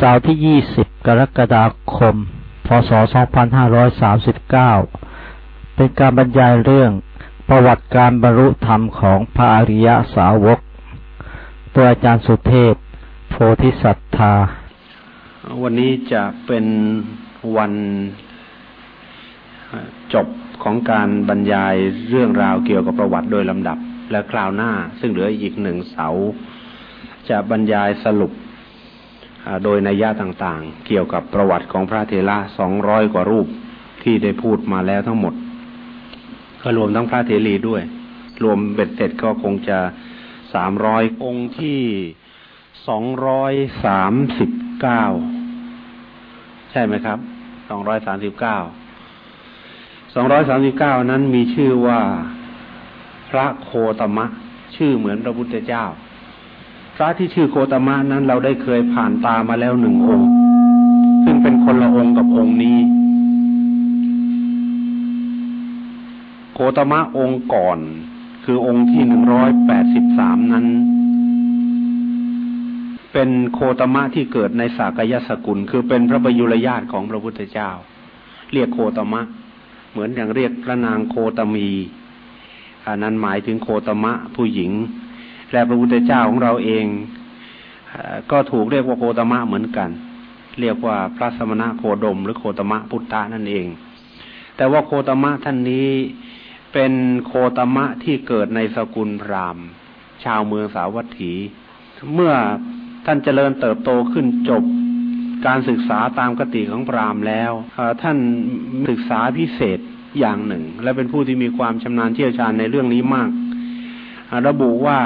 เสาร์ที่ 20 กรกฎาคม พศ 2539 เป็นการบรรยายเรื่องประวัติการบรรลุธรรมของพระอริยสาวก ตัวอาจารย์สุเทพ โพธิสัตธา วันนี้จะเป็นวันจบของการบรรยายเรื่องราวเกี่ยวกับประวัติโดยลำดับ และคราวหน้า ซึ่งเหลืออีกหนึ่งเสา จะบรรยายสรุป โดยนัยยะต่างๆ เกี่ยวกับประวัติของพระเทระสองร้อยกว่ารูปที่ได้พูดมาแล้วทั้งหมด ก็รวมทั้งพระเทรีด้วย รวมเบ็ดเสร็จก็คงจะสามร้อยองค์ที่สองร้อยสามสิบเก้าใช่ไหมครับสองร้อยสามสิบเก้าสองร้อยสามสิบเก้านั้นมีชื่อว่าพระโคตมะ ชื่อเหมือนพระพุทธเจ้า พระที่ชื่อโคตมะนั้นเราได้เคยผ่านตามาแล้วหนึ่งองค์ ซึ่งเป็นคนละองค์กับองค์นี้โคตมะองค์ก่อน คือองค์ที่หนึ่งร้อยแปดสิบสามนั้น เป็นโคตมะที่เกิดในสากยสกุล คือเป็นพระประยุรญาติของพระพุทธเจ้า เรียกโคตมะ เหมือนอย่างเรียกพระนางโคตมีอันนั้นหมายถึงโคตมะผู้หญิง และพระพุทธเจ้าของเราเองก็ถูกเรียกว่าโคตมะเหมือนกัน เรียกว่าพระสมณะโคดม หรือโคตมะพุทธะนั่นเอง แต่ว่าโคตมะท่านนี้เป็นโคตมะที่เกิดในสกุลพราหมณ์ ชาวเมืองสาวัตถี เมื่อท่านเจริญเติบโตขึ้นจบการศึกษาตามกติของพราหมณ์แล้วท่านศึกษาพิเศษอย่างหนึ่ง และเป็นผู้ที่มีความชำนาญเชี่ยวชาญในเรื่องนี้มาก ระบุว่า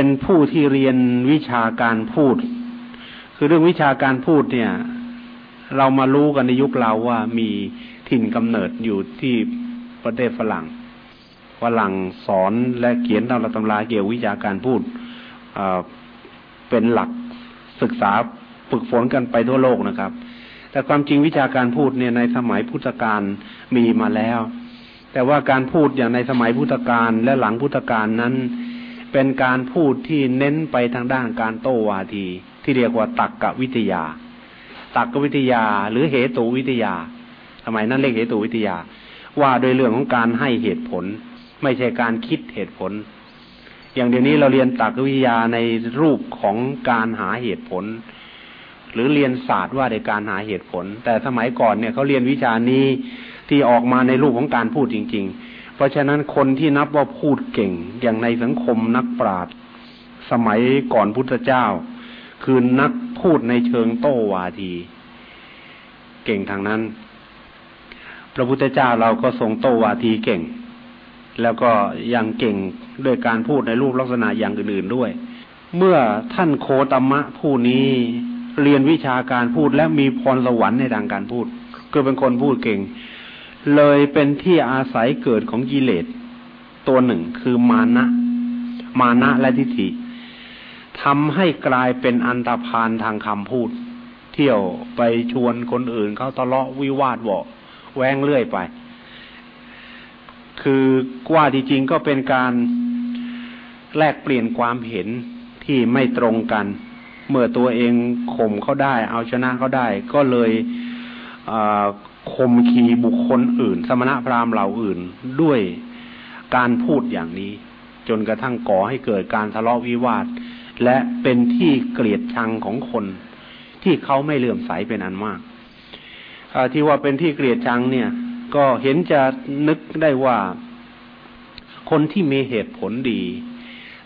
เป็นผู้ที่เรียนวิชาการพูด คือเรื่องวิชาการพูดเนี่ย เรามารู้กันในยุคเราว่ามีถิ่นกำเนิดอยู่ที่ประเทศฝรั่งฝรั่งสอนและเขียนตำราตำราเกี่ยววิชาการพูดเป็นหลักศึกษาฝึกฝนกันไปทั่วโลกนะครับ แต่ความจริงวิชาการพูดเนี่ยในสมัยพุทธกาลมีมาแล้ว แต่ว่าการพูดอย่างในสมัยพุทธกาลและหลังพุทธกาลนั้น เป็นการพูดที่เน้นไปทางด้านการโต้วาที ที่เรียกว่าตักกวิทยา ตักกวิทยาหรือเหตุวิทยาทำไมนั่นเรียกเหตุวิทยา ว่าโดยเรื่องของการให้เหตุผล ไม่ใช่การคิดเหตุผล อย่างเดี๋ยวนี้เราเรียนตักวิทยาในรูปของการหาเหตุผล หรือเรียนศาสตร์ว่าในการหาเหตุผล แต่สมัยก่อนเนี่ยเขาเรียนวิชานี้ที่ออกมาในรูปของการพูดจริง ๆ เพราะฉะนั้นคนที่นับว่าพูดเก่งอย่างในสังคมนักปราชญ์สมัยก่อนพุทธเจ้า คือนักพูดในเชิงโต้วาที เก่งทางนั้น พระพุทธเจ้าเราก็ทรงโต้วาทีเก่ง แล้วก็ยังเก่งด้วยการพูดในรูปลักษณะอย่างอื่นๆด้วย เมื่อท่านโคตมะผู้นี้เรียนวิชาการพูดและมีพรสวรรค์ในทางการพูด คือเป็นคนพูดเก่ง เลยเป็นที่อาศัยเกิดของกิเลสตัวหนึ่งคือมานะ มานะและทิฏฐิทำให้กลายเป็นอันตรพานทางคำพูด เที่ยวไปชวนคนอื่นเขาทะเลาะวิวาทบอกแว้งเรื่อยไป คือกว่าที่จริงก็เป็นการแลกเปลี่ยนความเห็นที่ไม่ตรงกัน เมื่อตัวเองข่มเขาได้ เอาชนะเขาได้ ก็เลย คมขีบุคคลอื่น สมณะพราหมณ์เหล่าอื่นด้วยการพูดอย่างนี้ จนกระทั่งก่อให้เกิดการทะเลาะวิวาท และเป็นที่เกลียดชังของคน ที่เขาไม่เลื่อมใสเป็นอันมากที่ว่าเป็นที่เกลียดชังเนี่ย ก็เห็นจะนึกได้ว่า คนที่มีเหตุผลดี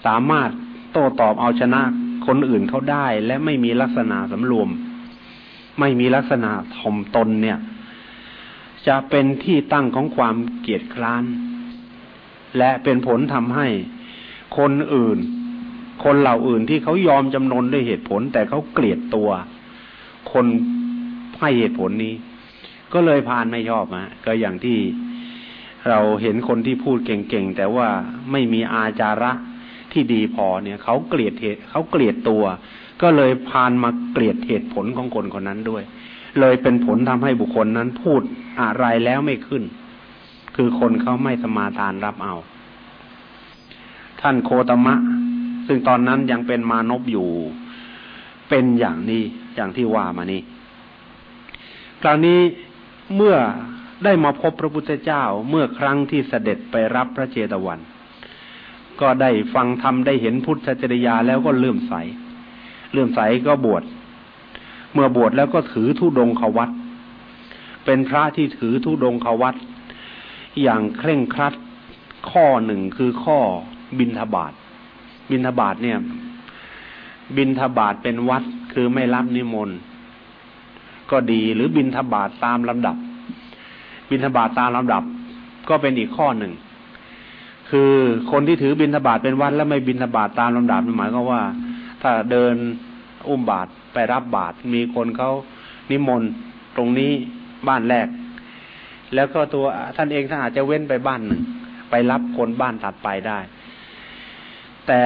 สามารถโต้ตอบเอาชนะคนอื่นเขาได้ และไม่มีลักษณะสำรวม ไม่มีลักษณะถ่อมตนเนี่ย จะเป็นที่ตั้งของความเกียดคร้าน และเป็นผลทำให้คนอื่น คนเหล่าอื่นที่เขายอมจำนนด้วยเหตุผล แต่เขาเกลียดตัว คนให้เหตุผลนี้ ก็เลยพานไม่ชอบนะก็อย่างที่เราเห็นคนที่พูดเก่งๆ แต่ว่าไม่มีอาจาระที่ดีพอเนี่ยเขาเกลียดเหตุเขาเกลียดตัว ก็เลยพานมาเกลียดเหตุผลของคนคนนั้นด้วย เลยเป็นผลทำให้บุคคลนั้นพูดอะไรแล้วไม่ขึ้น คือคนเขาไม่สมาทานรับเอา ท่านโคตมะ ซึ่งตอนนั้นยังเป็นมานพอยู่ เป็นอย่างนี้อย่างที่ว่ามานี้คราวนี้เมื่อได้มาพบพระพุทธเจ้าเมื่อครั้งที่เสด็จไปรับพระเจตวัน ก็ได้ฟังธรรมได้เห็นพุทธจริยาแล้วก็เลื่อมใส เลื่อมใสก็บวช เมื่อบวชแล้วก็ถือธุดงควัตเป็นพระที่ถือธุดงควัตอย่างเคร่งครัดข้อหนึ่งคือข้อบินทบาทบินทบาทเนี่ย บินทบาทเป็นวัดคือไม่รับนิมนต์ก็ดีหรือบินทบาทตามลำดับ บินทบาทตามลำดับ ก็เป็นอีกข้อหนึ่ง คือคนที่ถือบินทบาทเป็นวัดแล้วไม่บินทบาทตามลำดับหมายก็ว่า ถ้าเดินอุ้มบาท ไปรับบาทมีคนเขานิมนต์ตรงนี้บ้านแรก แล้วก็ตัวท่านเองท่านอาจจะเว้นไปบ้านหนึ่ง ไปรับคนบ้านถัดไปได้ แต่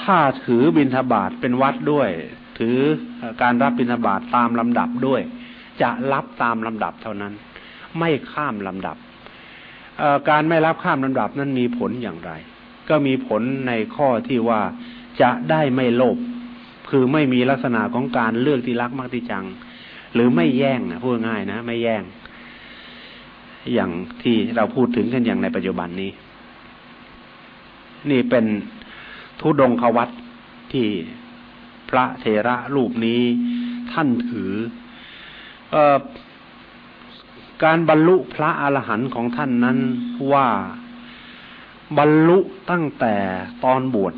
ถ้าถือบินทบาทเป็นวัดด้วย ถือการรับบิณฑบาตตามลำดับด้วย จะรับตามลำดับเท่านั้น ไม่ข้ามลำดับการไม่รับข้ามลำดับนั้นมีผลอย่างไร ก็มีผลในข้อที่ว่าจะได้ไม่โลภ คือไม่มีลักษณะของการเลือกที่รักมากที่จัง หรือไม่แย่งนะพูดง่ายนะไม่แย่ง อย่างที่เราพูดถึงกันอย่างในปัจจุบันนี้ นี่เป็นทุดงควัตที่พระเทระรูปนี้ท่านถืออการบรรลุพระอรหันต์ของท่านนั้นว่าบรรลุตั้งแต่ตอนบวช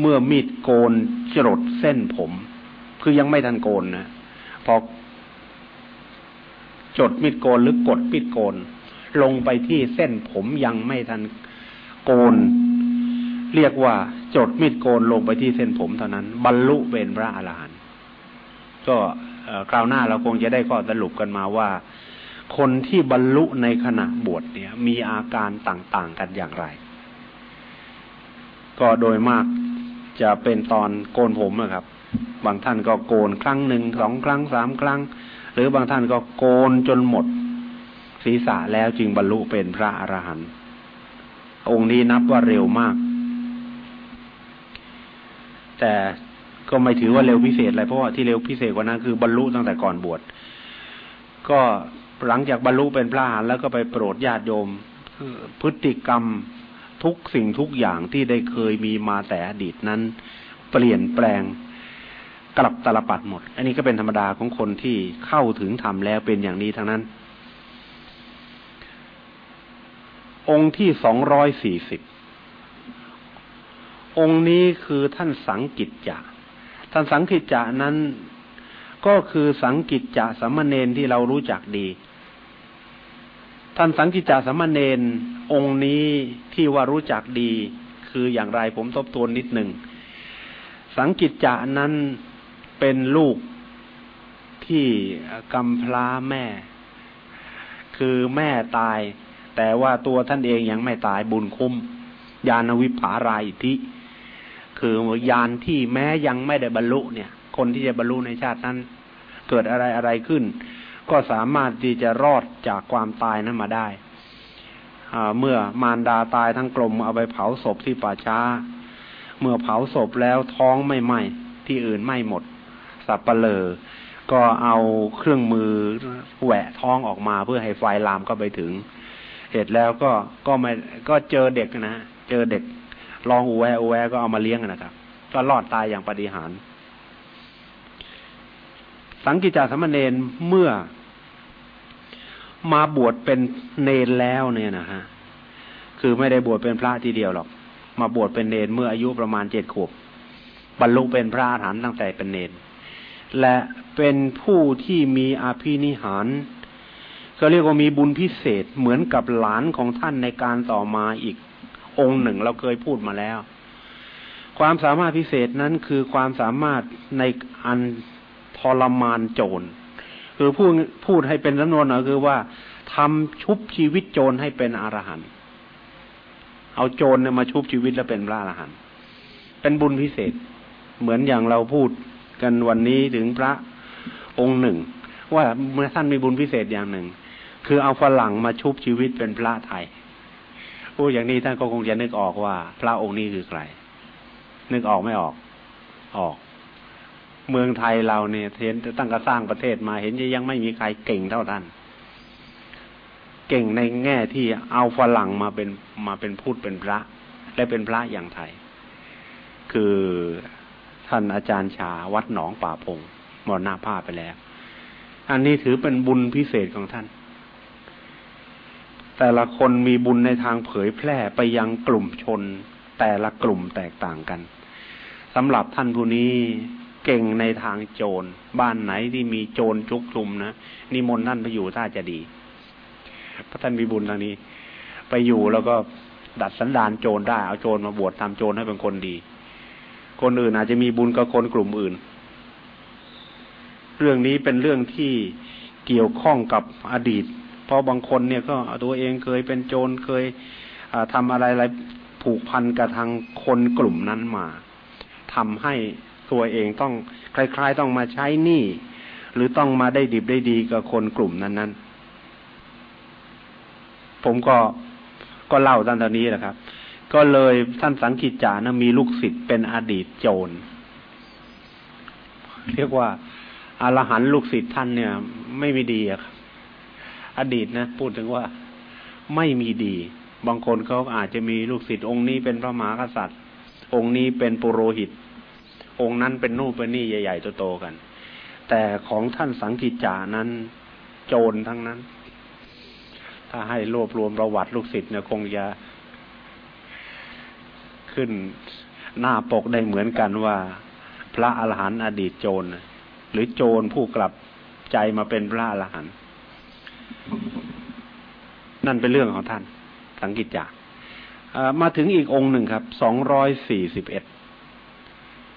เมื่อมีดโกนจรดเส้นผม คือยังไม่ทันโกนนะพอจรดมีดโกนหรือกดมีดโกน ลงไปที่เส้นผมยังไม่ทันโกน เรียกว่าจรดมีดโกนลงไปที่เส้นผมเท่านั้น บรรลุเป็นพระอรหันต์ก็คราวหน้าเราคงจะได้ข้อสรุปกันมาว่า คนที่บรรลุในขณะบวชเนี่ย มีอาการต่างๆกันอย่างไร ก็โดยมาก จะเป็นตอนโกนผมนะครับ บางท่านก็โกนครั้งหนึ่งสองครั้งสามครั้ง หรือบางท่านก็โกนจนหมด ศีรษะแล้วจึงบรรลุเป็นพระอรหันต์องค์นี้นับว่าเร็วมาก แต่ก็ไม่ถือว่าเร็วพิเศษอะไรเพราะว่าที่เร็วพิเศษกว่านั้นคือบรรลุตั้งแต่ก่อนบวชก็หลังจากบรรลุเป็นพระอรหันต์แล้วก็ไปโปรดญาติโยมพฤติกรรม ทุกสิ่งทุกอย่างที่ได้เคยมีมาแต่อดีตนั้น เปลี่ยนแปลงกลับตลปัดหมด อันนี้ก็เป็นธรรมดาของคนที่เข้าถึงธรรมแล้วเป็นอย่างนี้ทั้งนั้น องค์ที่สองร้อยสี่สิบองค์นี้คือท่านสังกิจจะท่านสังกิจจะนั้นก็คือสังกิจจะสัมมเนนที่เรารู้จักดี ท่านสังกิจจะสัมมเนน องค์นี้ที่ว่ารู้จักดี คืออย่างไรผมทบทวนนิดหนึ่ง สังกิจจะนั้นเป็นลูกที่กำพร้าแม่ คือแม่ตาย แต่ว่าตัวท่านเองยังไม่ตายบุญคุ้มยานวิภารายทิคือยานที่แม้ยังไม่ได้บรรลุเนี่ย คนที่จะบรรลุในชาตินั้น เกิดอะไรอะไรขึ้น ก็สามารถที่จะรอดจากความตายนั้นมาได้ เมื่อมารดาตายทั้งกลมเอาไปเผาศพที่ป่าช้า เมื่อเผาศพแล้วท้องไม่ไหม้ที่อื่นไหม้หมด สับปะเลอก็เอาเครื่องมือแหวะท้องออกมาเพื่อให้ไฟลามก็ไปถึง เสร็จแล้วก็ก็ไม่ก็เจอเด็กนะเจอเด็กลองอูแวอูแวก็เอามาเลี้ยงนะครับ ก็รอดตายอย่างปฏิหาร สังกิจจาสมณเณรเมื่อ มาบวชเป็นเนรแล้วเนี่ยนะฮะคือไม่ได้บวชเป็นพระทีเดียวหรอก มาบวชเป็นเนรเมื่ออายุประมาณเจ็ดขวบบรรลุเป็นพระอรหันต์ตั้งแต่เป็นเนรและเป็นผู้ที่มีอาภินิหารก็เรียกว่ามีบุญพิเศษเหมือนกับหลานของท่านในการต่อมาอีกองค์หนึ่งเราเคยพูดมาแล้ว ความสามารถพิเศษนั้นคือความสามารถในอันทรมานโจร คือพูดพูดให้เป็นจำนวนหน่อยคือว่าทำชุบชีวิตโจรให้เป็นอรหันต์เอาโจรเนี่ยมาชุบชีวิตแล้วเป็นพระอรหันต์เป็นบุญพิเศษ เหมือนอย่างเราพูดกันวันนี้ถึงพระองค์หนึ่ง ว่าเมื่อท่านมีบุญพิเศษอย่างหนึ่ง คือเอาฝรั่งมาชุบชีวิตเป็นพระไทยพูดอย่างนี้ท่านก็คงจะนึกออกว่า พระองค์นี้คือใคร นึกออกไม่ออก ออก เมืองไทยเราเนี่ยเห็นตั้งกระสร้างประเทศมา เห็นยังไม่มีใครเก่งเท่าท่าน เก่งในแง่ที่เอาฝรั่งมาเป็นมาเป็นพูดเป็นพระ และเป็นพระอย่างไทย คือท่านอาจารย์ชาวัดหนองป่าพงมรณภาพไปแล้ว อันนี้ถือเป็นบุญพิเศษของท่าน แต่ละคนมีบุญในทางเผยแพร่ไปยังกลุ่มชน แต่ละกลุ่มแตกต่างกันสำหรับท่านผู้นี้ เก่งในทางโจร บ้านไหนที่มีโจรจุกชุมนะนิมนต์ท่านไปอยู่ถ้าจะดี พระท่านมีบุญทางนี้ ไปอยู่แล้วก็ดัดสันดานโจรได้เอาโจรมาบวชทำโจรให้เป็นคนดี คนอื่นอาจจะมีบุญกับคนกลุ่มอื่น เรื่องนี้เป็นเรื่องที่เกี่ยวข้องกับอดีต เพราะบางคนเนี่ยก็ตัวเองเคยเป็นโจรเคยทำอะไรอะไรผูกพันกับทางคนกลุ่มนั้นมาทำให้ ตัวเองต้องคล้ายๆต้องมาใช้หนี้หรือต้องมาได้ดิบได้ดีกับคนกลุ่มนั้นๆ ผมก็ก็เล่าตั้งแต่นี้แหละครับ ก็เลยท่านสังกิจจานะมีลูกศิษย์เป็นอดีตโจร เรียกว่าอารหันลูกศิษย์ท่านเนี่ย ไม่มีดีอะครับ อดีตนะ พูดถึงว่าไม่มีดี บางคนเขาอาจจะมีลูกศิษย์องค์นี้เป็นพระมหากษัตริย์ องค์นี้เป็นปุโรหิต องค์นั้นเป็นนู่นเป็นนี่ใหญ่ๆโตๆกัน แต่ของท่านสังกิจจานั้นโจรทั้งนั้น ถ้าให้รวบรวมประวัติลูกศิษย์เนี่ยคงจะขึ้นหน้าปกได้เหมือนกันว่า พระอรหันต์อดีตโจรหรือโจรผู้กลับใจมาเป็นพระอรหันต์นั่นเป็นเรื่องของท่าน สังกิจจามาถึงอีกองค์หนึ่งครับสองร้อยสี่สิบเอ็ด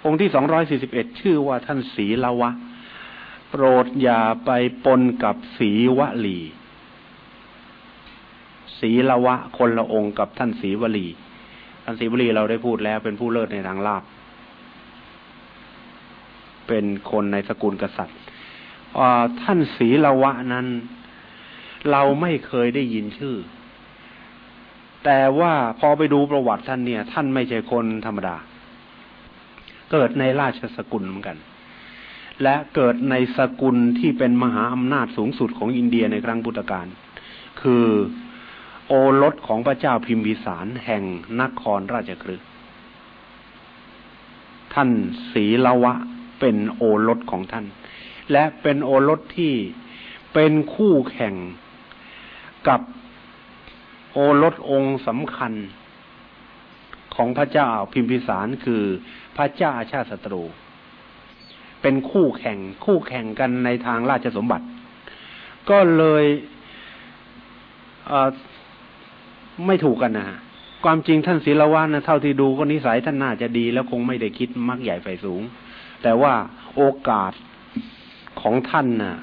องค์ที่สองร้อยสี่สิบเอ็ดชื่อว่าท่านศีละวะ โปรดอย่าไปปนกับศีวลีศีละวะ คนละองค์กับท่านศีวลี ท่านศีวลีเราได้พูดแล้วเป็นผู้เลิศในทางลาบ เป็นคนในสกุลกษัตริย์ท่านศีละวะนั้น เราไม่เคยได้ยินชื่อ แต่ว่าพอไปดูประวัติท่านเนี่ย ท่านไม่ใช่คนธรรมดา เกิดในราชสกุลเหมือนกัน และเกิดในสกุลที่เป็นมหาอำนาจสูงสุดของอินเดียในครั้งพุทธกาลคือโอรสของพระเจ้าพิมพิสารแห่งนครราชกฤห์ท่านศีละวะเป็นโอรสของท่าน และเป็นโอรสที่เป็นคู่แข่งกับโอรสองค์สำคัญ ของพระเจ้าพิมพิสารคือพระเจ้าชาติศัตรู เป็นคู่แข่งคู่แข่งกันในทางราชสมบัติ ก็เลยไม่ถูกกันนะความจริงท่านศิลวานนะเท่าที่ดูก็นิสัยท่านน่าจะดีแล้วคงไม่ได้คิดมักใหญ่ไฟสูง แต่ว่าโอกาสของท่านน่ะ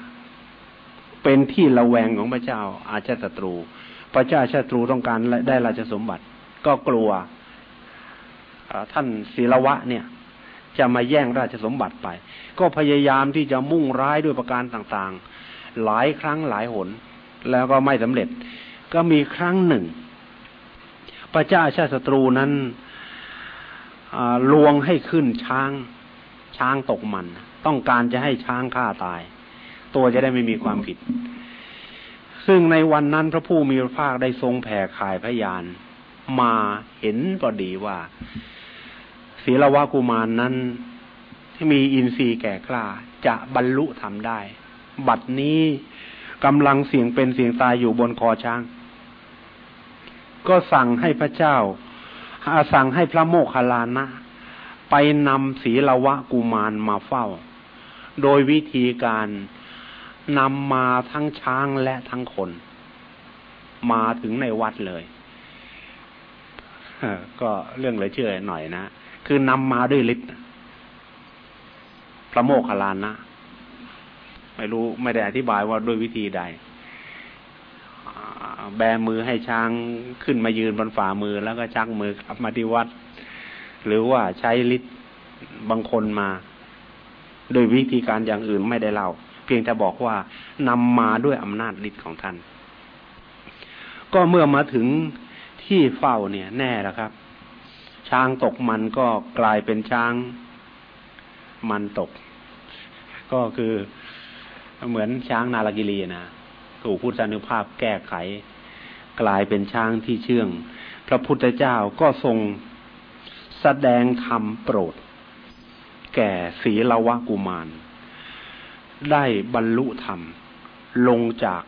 เป็นที่ระแวงของพระเจ้าอาชาศัตรู พระเจ้าชาตรูต้องการได้ราชสมบัติ ก็กลัว ท่านศิลวะเนี่ย จะมาแย่งราชสมบัติไป ก็พยายามที่จะมุ่งร้ายด้วยประการต่างๆ หลายครั้งหลายหน แล้วก็ไม่สำเร็จ ก็มีครั้งหนึ่ง พระเจ้าชาติศัตรูนั้นลวงให้ขึ้นช้าง ช้างตกมัน ต้องการจะให้ช้างฆ่าตาย ตัวจะได้ไม่มีความผิด ซึ่งในวันนั้นพระผู้มีพระภาคได้ทรงแผ่ขายพยาน มาเห็นพอดีว่า ศีลวะกุมารนนั้น ที่มีอินทรีย์แก่กล้า จะบรรลุทำได้ บัดนี้กำลังเสียงเป็นเสียงตายอยู่บนคอช้าง ก็สั่งให้พระเจ้าสั่งให้พระโมคคัลลานะ ไปนำศีลวะกุมารมาเฝ้า โดยวิธีการนำมาทั้งช้างและทั้งคน มาถึงในวัดเลยก็เรื่องเลยเชื่อหน่อยนะ คือนำมาด้วยฤทธิ์พระโมคคัลลานะ ไม่รู้ไม่ได้อธิบายว่าด้วยวิธีใด แบมือให้ช้างขึ้นมายืนบนฝ่ามือแล้วก็ชักมือกลับมาที่วัด หรือว่าใช้ฤทธิ์บางคนมา โดยวิธีการอย่างอื่นไม่ได้เล่า เพียงแต่บอกว่านำมาด้วยอำนาจฤทธิ์ของท่าน ก็เมื่อมาถึงที่เฝ้าเนี่ยแน่แล้วครับ ช้างตกมันก็กลายเป็นช้างมันตก ก็คือเหมือนช้างนาลกิรีนะถูกพุทธานุภาพแก้ไข กลายเป็นช้างที่เชื่อง พระพุทธเจ้าก็ทรงแสดงธรรมโปรด แก่ศีลวะกุมาร ได้บรรลุธรรม ลงจาก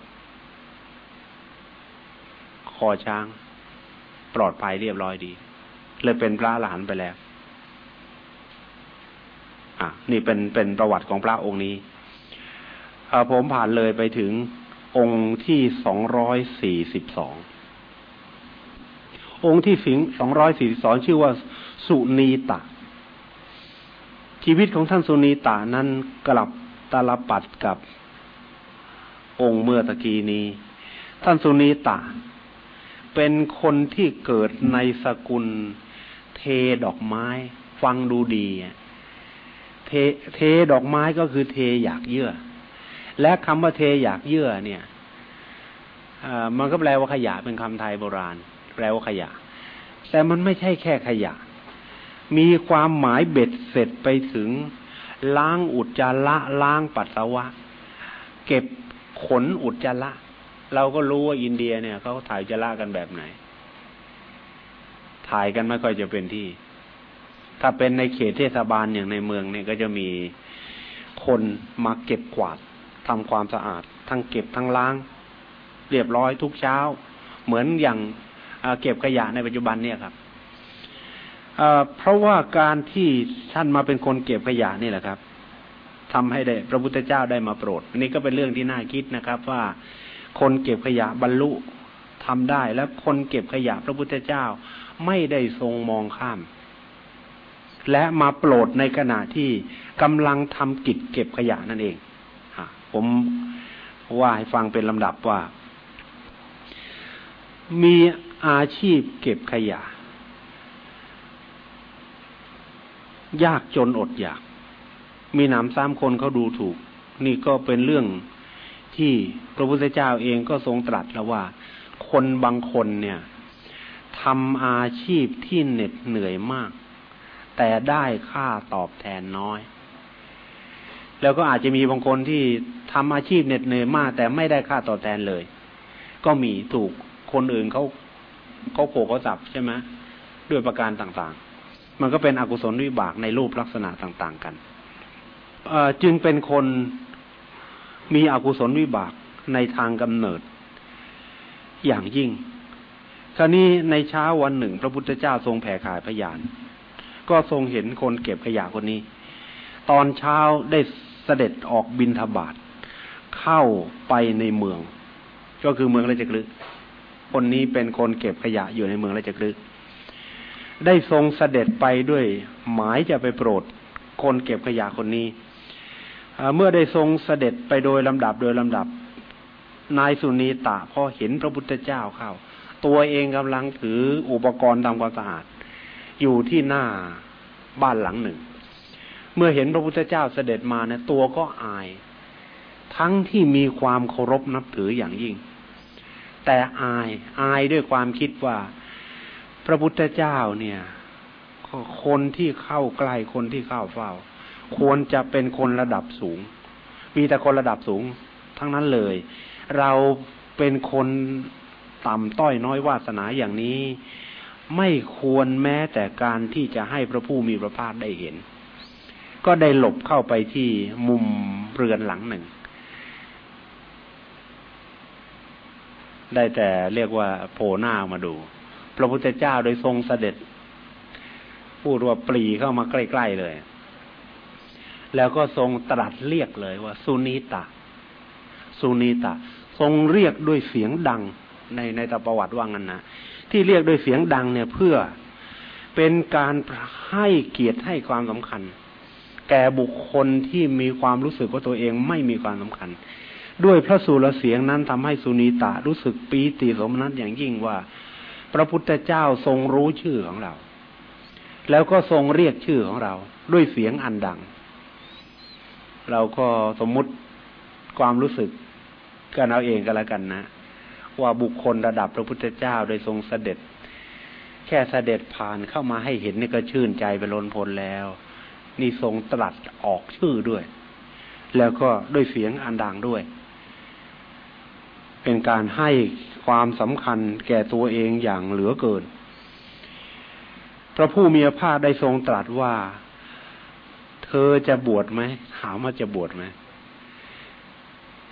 คอช้าง ปลอดภัยเรียบร้อยดี เลยเป็นพระหลานไปแล้ว อะ นี่เป็นเป็นประวัติของพระองค์นี้ผมผ่านเลยไปถึงองค์ที่สองร้อยสี่สิบสอง องค์ที่สิงสองร้อยสี่สิบสองชื่อว่าสุนีตะ ชีวิตของท่านสุนีตานั้นกลับตาลปัดกับองค์เมื่อตะกี้นี้ ท่านสุนีตาเป็นคนที่เกิดในสกุล เทดอกไม้ ฟังดูดีเทเทดอกไม้ก็คือเทอยากเยื่อ และคำว่าเทอยากเยื่อเนี่ยมันก็แปลว่าขยะเป็นคำไทยโบราณ แปลว่าขยะ แต่มันไม่ใช่แค่ขยะ มีความหมายเบ็ดเสร็จไปถึง ล้างอุจจาระล้างปัสสาวะ เก็บขนอุจจาระเราก็รู้ว่าอินเดียเนี่ยเขาถ่ายจาระกันแบบไหน ถ่ายกันไม่ค่อยจะเป็นที่ ถ้าเป็นในเขตเทศบาลอย่างในเมืองเนี่ยก็จะมีคนมาเก็บกวาดทำความสะอาด ทั้งเก็บทั้งล้าง เรียบร้อยทุกเช้า เหมือนอย่างเก็บขยะในปัจจุบันเนี่ยครับเพราะว่าการที่ท่านมาเป็นคนเก็บขยะนี่แหละครับทำให้ได้พระพุทธเจ้าได้มาโปรด อันี่ก็เป็นเรื่องที่น่าคิดนะครับ ว่าคนเก็บขยะบรรลุ ทำได้ แล้วคนเก็บขยะพระพุทธเจ้า ไม่ได้ทรงมองข้าม และมาโปรดในขณะที่กำลังทำกิจเก็บขยะนั่นเองผมว่าให้ฟังเป็นลำดับว่า มีอาชีพเก็บขยะ ยากจนอดอยาก มีหนามสามคนเขาดูถูก นี่ก็เป็นเรื่องที่พระพุทธเจ้าเองก็ทรงตรัสแล้วว่า คนบางคนเนี่ยทำอาชีพที่เหน็ดเหนื่อยมาก แต่ได้ค่าตอบแทนน้อย แล้วก็อาจจะมีบางคนที่ทำอาชีพเหน็ดเหนื่อยมาก แต่ไม่ได้ค่าตอบแทนเลย ก็มีถูกคนอื่นเขาเขาโขกเขาสับใช่ไหมด้วยประการต่างๆ มันก็เป็นอกุศลวิบากในรูปลักษณะต่าง ๆ กันจึงเป็นคนมีอกุศลวิบากในทางกำเนิด อย่างยิ่ง คราวนี้ในเช้าวันหนึ่ง พระพุทธเจ้าทรงแผ่ขายพยาน ก็ทรงเห็นคนเก็บขยะคนนี้ ตอนเช้าได้เสด็จออกบินทบาทเข้าไปในเมือง ก็คือเมืองราชกฤห์คนนี้เป็นคนเก็บขยะอยู่ในเมืองราชกฤห์ได้ทรงเสด็จไปด้วยหมายจะไปโปรดคนเก็บขยะคนนี้ เมื่อได้ทรงเสด็จไปโดยลำดับโดยลำดับ นายสุนีตะพอเห็นพระพุทธเจ้าเข้า ตัวเองกำลังถืออุปกรณ์ทำความสะอาดอยู่ที่หน้าบ้านหลังหนึ่ง เมื่อเห็นพระพุทธเจ้าเสด็จมาเนี่ยตัวก็อาย ทั้งที่มีความเคารพนับถืออย่างยิ่ง แต่อายอายด้วยความคิดว่า พระพุทธเจ้าเนี่ยคนที่เข้าใกล้คนที่เข้าเฝ้า ควรจะเป็นคนระดับสูง มีแต่คนระดับสูง ทั้งนั้นเลย เราเป็นคนต่ำต้อยน้อยวาสนาอย่างนี้ ไม่ควรแม้แต่การที่จะให้พระผู้มีพระภาคได้เห็น ก็ได้หลบเข้าไปที่มุมเรือนหลังหนึ่ง ได้แต่เรียกว่าโผล่หน้ามาดู พระพุทธเจ้าโดยทรงเสด็จ พูดว่าปรีเข้ามาใกล้ ๆ เลย แล้วก็ทรงตรัสเรียกเลยว่า สุนีตาสุนีตา ทรงเรียกด้วยเสียงดังในในตประวัติว่างั้นนะที่เรียกด้วยเสียงดังเนี่ยเพื่อเป็นการให้เกียรติให้ความสำคัญ แก่บุคคลที่มีความรู้สึกว่าตัวเองไม่มีความสำคัญ ด้วยพระสุรเสียงนั้นทำให้สุนีตารู้สึกปีติสมนัตอย่างยิ่งว่า พระพุทธเจ้าทรงรู้ชื่อของเรา แล้วก็ทรงเรียกชื่อของเรา ด้วยเสียงอันดัง เราก็สมมุติความรู้สึก กันเอาเองก็แล้วกันนะ ว่าบุคคลระดับพระพุทธเจ้าโดยทรงเสด็จ แค่เสด็จผ่านเข้ามาให้เห็นนี่ก็ชื่นใจไปล้นพ้นแล้ว นี่ทรงตรัสออกชื่อด้วย แล้วก็ด้วยเสียงอันดังด้วย เป็นการให้ความสำคัญแก่ตัวเองอย่างเหลือเกิน พระผู้มีพระภาคได้ทรงตรัสว่า เธอจะบวชไหมถามว่าจะบวชไหม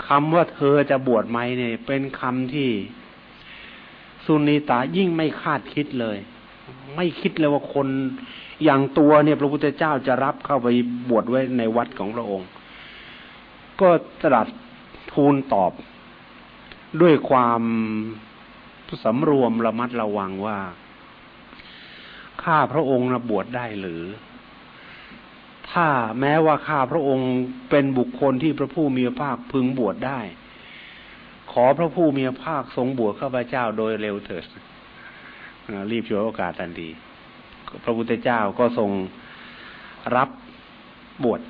คำว่าเธอจะบวชไหมเนี่ย เป็นคำที่สุนีตายิ่งไม่คาดคิดเลย ไม่คิดเลยว่าคนอย่างตัวเนี่ย พระพุทธเจ้าจะรับเข้าไปบวชไว้ในวัดของพระองค์ ก็ตรัสทูลตอบด้วยความสำรวมระมัดระวังว่า ข้าพระองค์นะบวชได้หรือ ถ้าแม้ว่าข้าพระองค์เป็นบุคคลที่พระผู้มีพระภาคพึงบวชได้ ขอพระผู้มีพระภาคทรงบวชข้าพเจ้าโดยเร็วเถิดรีบช่วยโอกาสทันทีพระพุทธเจ้าก็ทรงรับบวช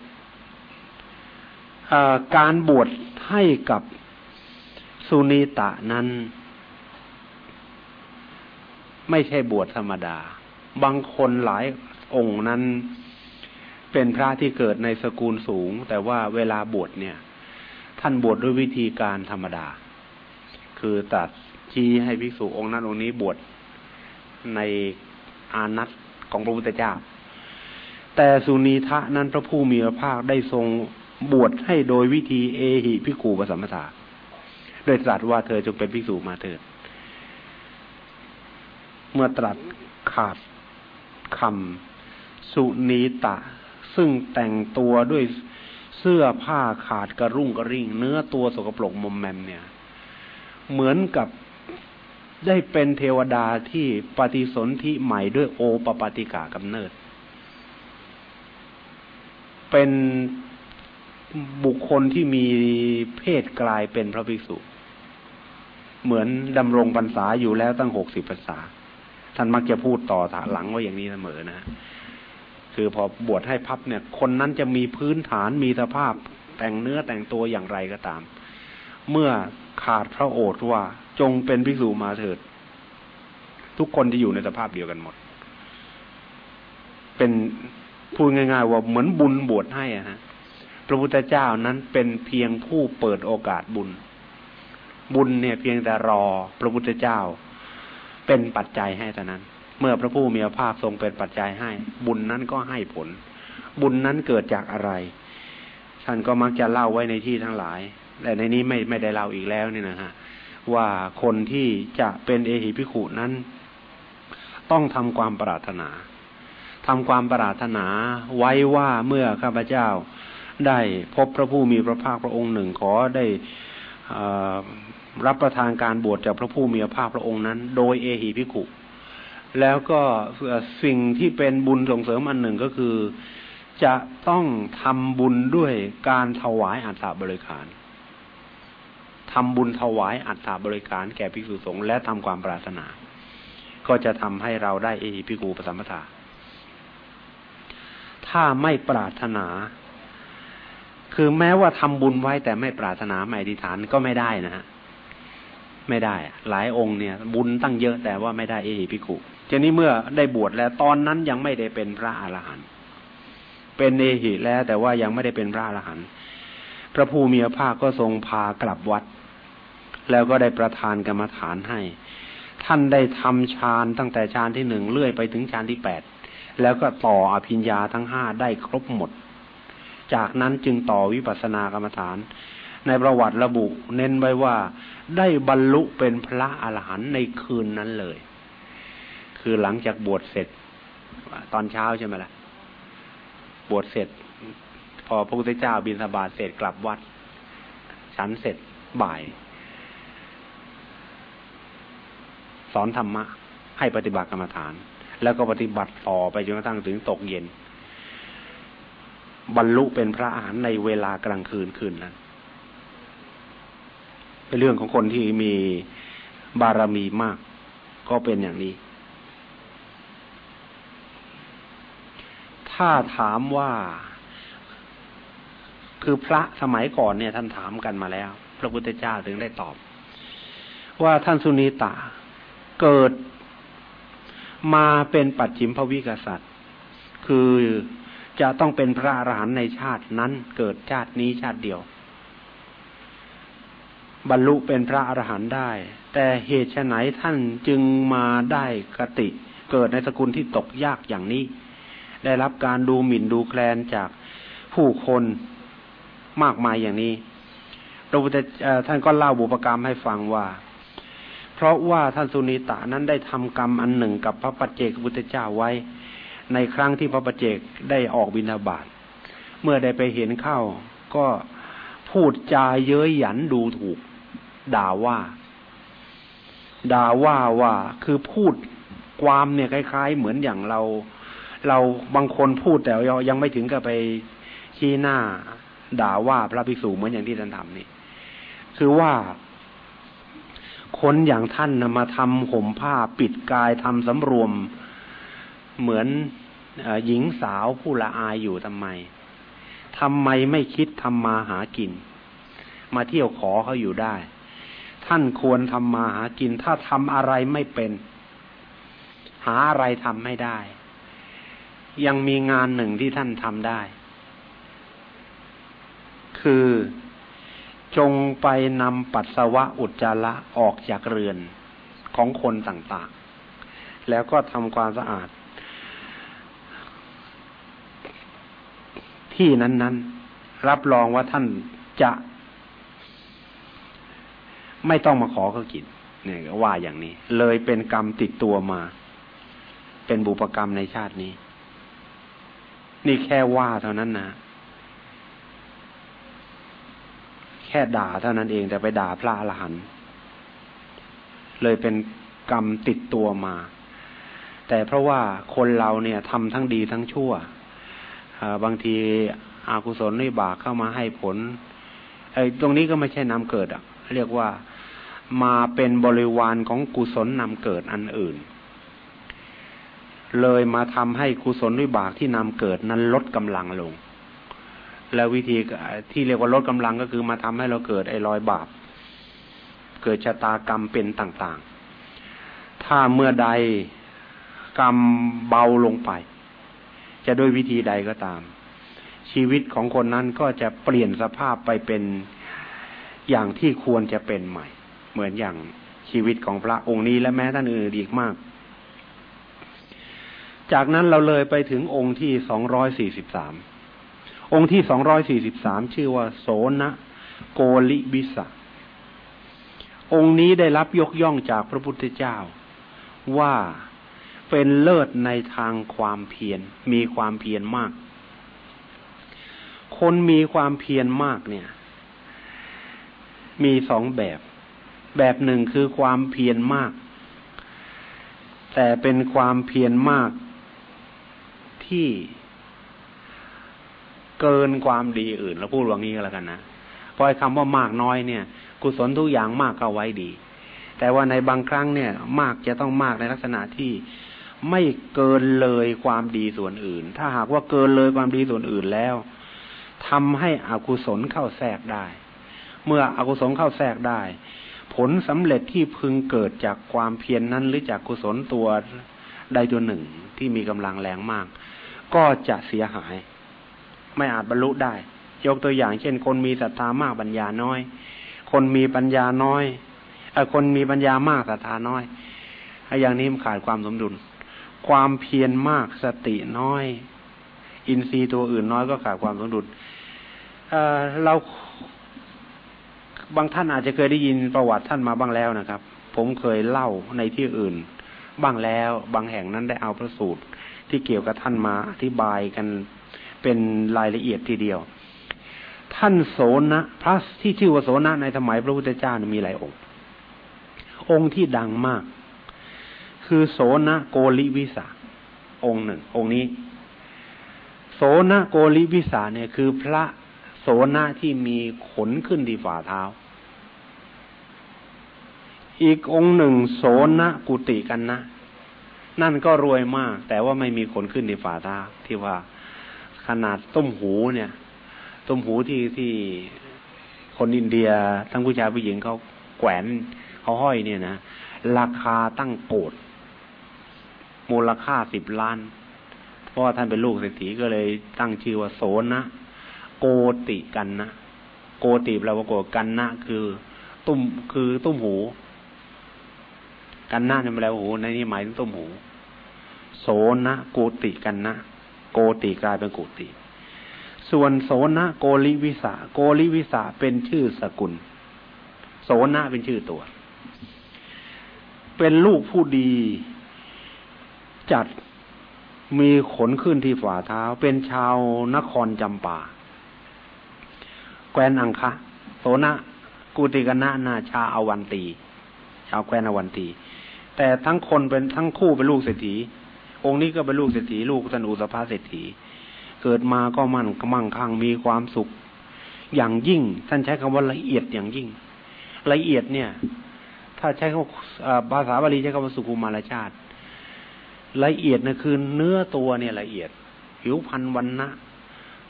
การบวชให้กับสุนีตะนั้น ไม่ใช่บวชธรรมดา บางคนหลายองค์นั้น เป็นพระที่เกิดในสกุลสูง แต่ว่าเวลาบวชเนี่ย ท่านบวชดด้วยวิธีการธรรมดา คือตัดชี้ให้ภิกษุองค์นั้นองค์นี้บวชในอานัตของพระพุทธเจ้า แต่สุนีทะนั้นพระผู้มีพระภาคได้ทรงบวชให้โดยวิธีเอหิพิคูปสัมปทาโดยตรัสว่าเธอจงเป็นภิกษุมาเถิด เมื่อตรัสขาดคำสุนีตะ ซึ่งแต่งตัวด้วยเสื้อผ้าขาดกระรุ่งกระริ่ง เนื้อตัวสกปรกมมแมมเนี่ย เหมือนกับได้เป็นเทวดาที่ปฏิสนธิใหม่ด้วยโอปปาติกากำเนิด เป็นบุคคลที่มีเพศกลายเป็นพระภิกษุ เหมือนดำรงพรรษาอยู่แล้วตั้งหกสิบพรรษา ท่านมักจะพูดต่อถาหลังว่าอย่างนี้เสมอนะ คือพอบวชให้พับเนี่ย คนนั้นจะมีพื้นฐานมีสภาพแต่งเนื้อแต่งตัวอย่างไรก็ตาม เมื่อขาดพระโอษฐ์ว่าจงเป็นภิกษุมาเถิด ทุกคนจะอยู่ในสภาพเดียวกันหมด เป็นพูดง่าย ๆ ว่าเหมือนบุญบวชให้อะฮะพระพุทธเจ้านั้นเป็นเพียงผู้เปิดโอกาสบุญ บุญเนี่ยเพียงแต่รอพระพุทธเจ้า เป็นปัจจัยให้เท่านั้น เมื่อพระผู้มีพระภาคทรงเป็นปัจจัยให้ บุญนั้นก็ให้ผล บุญนั้นเกิดจากอะไร ท่านก็มักจะเล่าไว้ในที่ทั้งหลาย แต่ในนี้ไม่ไม่ได้เล่าอีกแล้วนี่นะฮะว่าคนที่จะเป็นเอหิพิขุนั้น ต้องทำความปรารถนาทำความปรารถนาไว้ว่าเมื่อข้าพเจ้าได้พบพระผู้มีพระภาคพระองค์หนึ่งขอได้รับประทานการบวชจากพระผู้มีพระภาคพระองค์นั้น โดยเอหิพิขุ แล้วก็สิ่งที่เป็นบุญส่งเสริมอันหนึ่งก็คือ จะต้องทำบุญด้วยการถวายอัฐบริการทำบุญถวายอัฐบริการ แก่ภิกษุสงฆ์และทำความปรารถนา ก็จะทำให้เราได้เอหิพิกูปสัมปทา ถ้าไม่ปรารถนา คือแม้ว่าทำบุญไว้แต่ไม่ปรารถนาไม่อธิษฐานก็ไม่ได้นะฮะไม่ได้ หลายองค์เนี่ย บุญตั้งเยอะแต่ว่าไม่ได้เอหิพิกุ ทีนี้เมื่อได้บวชแล้วตอนนั้นยังไม่ได้เป็นพระอรหันต์เป็นเอหิแล้วแต่ว่ายังไม่ได้เป็นพระอรหันต์พระภูมิภาคก็ทรงพากลับวัด แล้วก็ได้ประทานกรรมฐานให้ ท่านได้ทำฌานตั้งแต่ฌานที่หนึ่งเลื่อยไปถึงฌานที่แปดแล้วก็ต่ออภิญญาทั้งห้าได้ครบหมด จากนั้นจึงต่อวิปัสสนากรรมฐาน ในประวัติระบุ เน้นไว้ว่าได้บรรลุเป็นพระอรหันต์ในคืนนั้นเลย คือหลังจากบวชเสร็จ ตอนเช้าใช่ไหมละ่ะ บวชเสร็จ พอพระพุทธเจ้าบินสบาตเสร็จกลับวัดฉันเสร็จบ่าย สอนธรรมะ ให้ปฏิบัติกรรมฐาน แล้วก็ปฏิบัติต่อไปจนกระทั่งถึงตกเย็น บรรลุเป็นพระอาหารในเวลากลางคืนคืนนั้นเป็นเรื่องของคนที่มีบารมีมาก ก็เป็นอย่างนี้ ถ้าถามว่า คือพระสมัยก่อนเนี่ย ท่านถามกันมาแล้ว พระพุทธเจ้าถึงได้ตอบ ว่าท่านสุนีตาเกิดมาเป็นปัจฉิมภวิกษัตริย์ คือจะต้องเป็นพระอรหันต์ในชาตินั้น เกิดชาตินี้ชาติเดียว บรรลุเป็นพระอรหันต์ได้ แต่เหตุไหนท่านจึงมาได้กติ เกิดในสกุลที่ตกยากอย่างนี้ ได้รับการดูหมิ่นดูแคลนจากผู้คนมากมายอย่างนี้พระพุทธท่านก็เล่าบุพกรรมให้ฟังว่า เพราะว่าท่านสุนีตานั้นได้ทำกรรมอันหนึ่งกับพระปัจเจกพุทธเจ้าไว้ ในครั้งที่พระปัจเจกได้ออกบิณฑบาตเมื่อได้ไปเห็นเข้า ก็พูดจาเย้ยหยันดูถูก ด่าว่า ด่าว่าว่าคือพูดความเนี่ยคล้าย ๆ เหมือนอย่างเรา เราบางคนพูดแต่ยังไม่ถึงกับไปชี้หน้าด่าว่าพระภิกษุเหมือนอย่างที่ท่านทำนี่ คือว่าคนอย่างท่านนะมาทำห่มผ้าปิดกายทำสำรวม เหมือนหญิงสาวผู้ละอายอยู่ทำไมทำไมไม่คิดทำมาหากิน มาเที่ยวขอเขาอยู่ได้ ท่านควรทำมาหากิน ถ้าทำอะไรไม่เป็น หาอะไรทำไม่ได้ ยังมีงานหนึ่งที่ท่านทำได้ คือจงไปนำปัสสาวะอุจจาระออกจากเรือนของคนต่างๆ แล้วก็ทำความสะอาด ที่นั้น ๆ รับรองว่าท่านจะไม่ต้องมาขอเขากินเนี่ยว่าอย่างนี้ เลยเป็นกรรมติดตัวมา เป็นบุปกรรมในชาตินี้ นี่แค่ว่าเท่านั้นนะแค่ด่าเท่านั้นเองแต่ไปด่าพระอรหันต์เลยเป็นกรรมติดตัวมา แต่เพราะว่าคนเราเนี่ยทำทั้งดีทั้งชั่วบางทีอากุศลนิบากเข้ามาให้ผลไอ้ตรงนี้ก็ไม่ใช่นำเกิดอะ เรียกว่ามาเป็นบริวารของกุศลนำเกิดอันอื่น เลยมาทำให้กุศลวิบากที่นำเกิดนั้นลดกำลังลง แล้ววิธีที่เรียกว่าลดกำลังก็คือมาทำให้เราเกิดไอ้รอยบาป เกิดชะตากรรมเป็นต่างๆ ถ้าเมื่อใดกรรมเบาลงไป จะด้วยวิธีใดก็ตาม ชีวิตของคนนั้นก็จะเปลี่ยนสภาพไปเป็นอย่างที่ควรจะเป็นใหม่ เหมือนอย่างชีวิตของพระองค์นี้และแม้ท่านอื่นอีกมาก จากนั้นเราเลยไปถึงองค์ที่สองร้อยสี่สิบสามองค์ที่สองร้อยสี่สิบสามชื่อว่า โสนะโกลิบิสะองค์นี้ได้รับยกย่องจากพระพุทธเจ้า ว่าเป็นเลิศในทางความเพียรมีความเพียรมาก คนมีความเพียรมากเนี่ย มีสองแบบ แบบหนึ่งคือความเพียรมาก แต่เป็นความเพียรมาก ที่เกินความดีอื่นเราพูดว่างี้ก็แล้วกันนะเพราะคำว่ามากน้อยเนี่ย กุศลทุกอย่างมากก็ไว้ดี แต่ว่าในบางครั้งเนี่ย มากจะต้องมากในลักษณะที่ไม่เกินเลยความดีส่วนอื่น ถ้าหากว่าเกินเลยความดีส่วนอื่นแล้วทำให้อกุศลเข้าแทรกได้ เมื่ออกุศลเข้าแทรกได้ ผลสำเร็จที่พึงเกิดจากความเพียรนนั้น หรือจากกุศลตัวใดตัวหนึ่งที่มีกำลังแรงมาก ก็จะเสียหาย ไม่อาจบรรลุได้ ยกตัวอย่างเช่น คนมีศรัทธามากปัญญาน้อย คนมีปัญญาน้อยอคนมีปัญญามากศรัทธาน้อยอย่างนี้มันขาดความสมดุล ความเพียรมากสติน้อย อินทรีย์ตัวอื่นน้อยก็ขาดความสมดุลเเราบางท่านอาจจะเคยได้ยินประวัติท่านมาบ้างแล้วนะครับ ผมเคยเล่าในที่อื่น บ้างแล้ว บางแห่งนั้นได้เอาพระสูตร ที่เกี่ยวกับท่านมาอธิบายกันเป็นรายละเอียดทีเดียว ท่านโสนะพระที่ชื่อว่าโสนะในสมัยพระพุทธเจ้ามีหลายองค์ องค์ที่ดังมาก คือโสนะโกริวิสาองค์หนึ่ง องค์นี้ โสนะโกริวิสาเนี่ยคือพระโสนะที่มีขนขึ้นที่ฝ่าเท้า อีกองค์หนึ่ง โสนะกุติกันนะ นั่นก็รวยมาก แต่ว่าไม่มีขนขึ้นที่ฝ่าเท้าที่ว่าขนาดต้มหูเนี่ย ต้มหูที่ที่คนอินเดียทั้งผู้ชายผู้หญิงเขาแขวนเขาห้อยเนี่ยนะราคาตั้งโกดมูลค่าสิบล้านเพราะว่าท่านเป็นลูกเศรษฐีก็เลยตั้งชื่อว่าโสนะโกติกันนะโกติแปลว่าโกกันนะคือ ตุ้มคือตุ้มหู กันนะเนี่แปลว่าหูในนี้หมายถึงตุ้มหู โสนะโกติกันนะโกติกลายเป็นโกติ ส่วนโสนะโกลิวิสาโกลิวิสาเป็นชื่อสกุล โสนะเป็นชื่อตัว เป็นลูกผู้ดี จัดมีขนขึ้นที่ฝ่าเท้า เป็นชาวนครจำปาแคว้นอังคะ โสนะกุติกนะนาชาอาวันตี ชาวแคว้นอวันตี แต่ทั้งคนเป็นทั้งคู่เป็นลูกเศรษฐี องค์นี้ก็เป็นลูกเศรษฐีลูกท่านอุสภาเศรษฐี เกิดมาก็มั่นมั่งคั่งมีความสุข อย่างยิ่ง ท่านใช้คำว่าละเอียดอย่างยิ่ง ละเอียดเนี่ย ถ้าใช้คำภาษาบาลีใช้คำว่าสุขุมารชาติ ละเอียดนะคือเนื้อตัวเนี่ยละเอียด ผิวพรรณวันนะ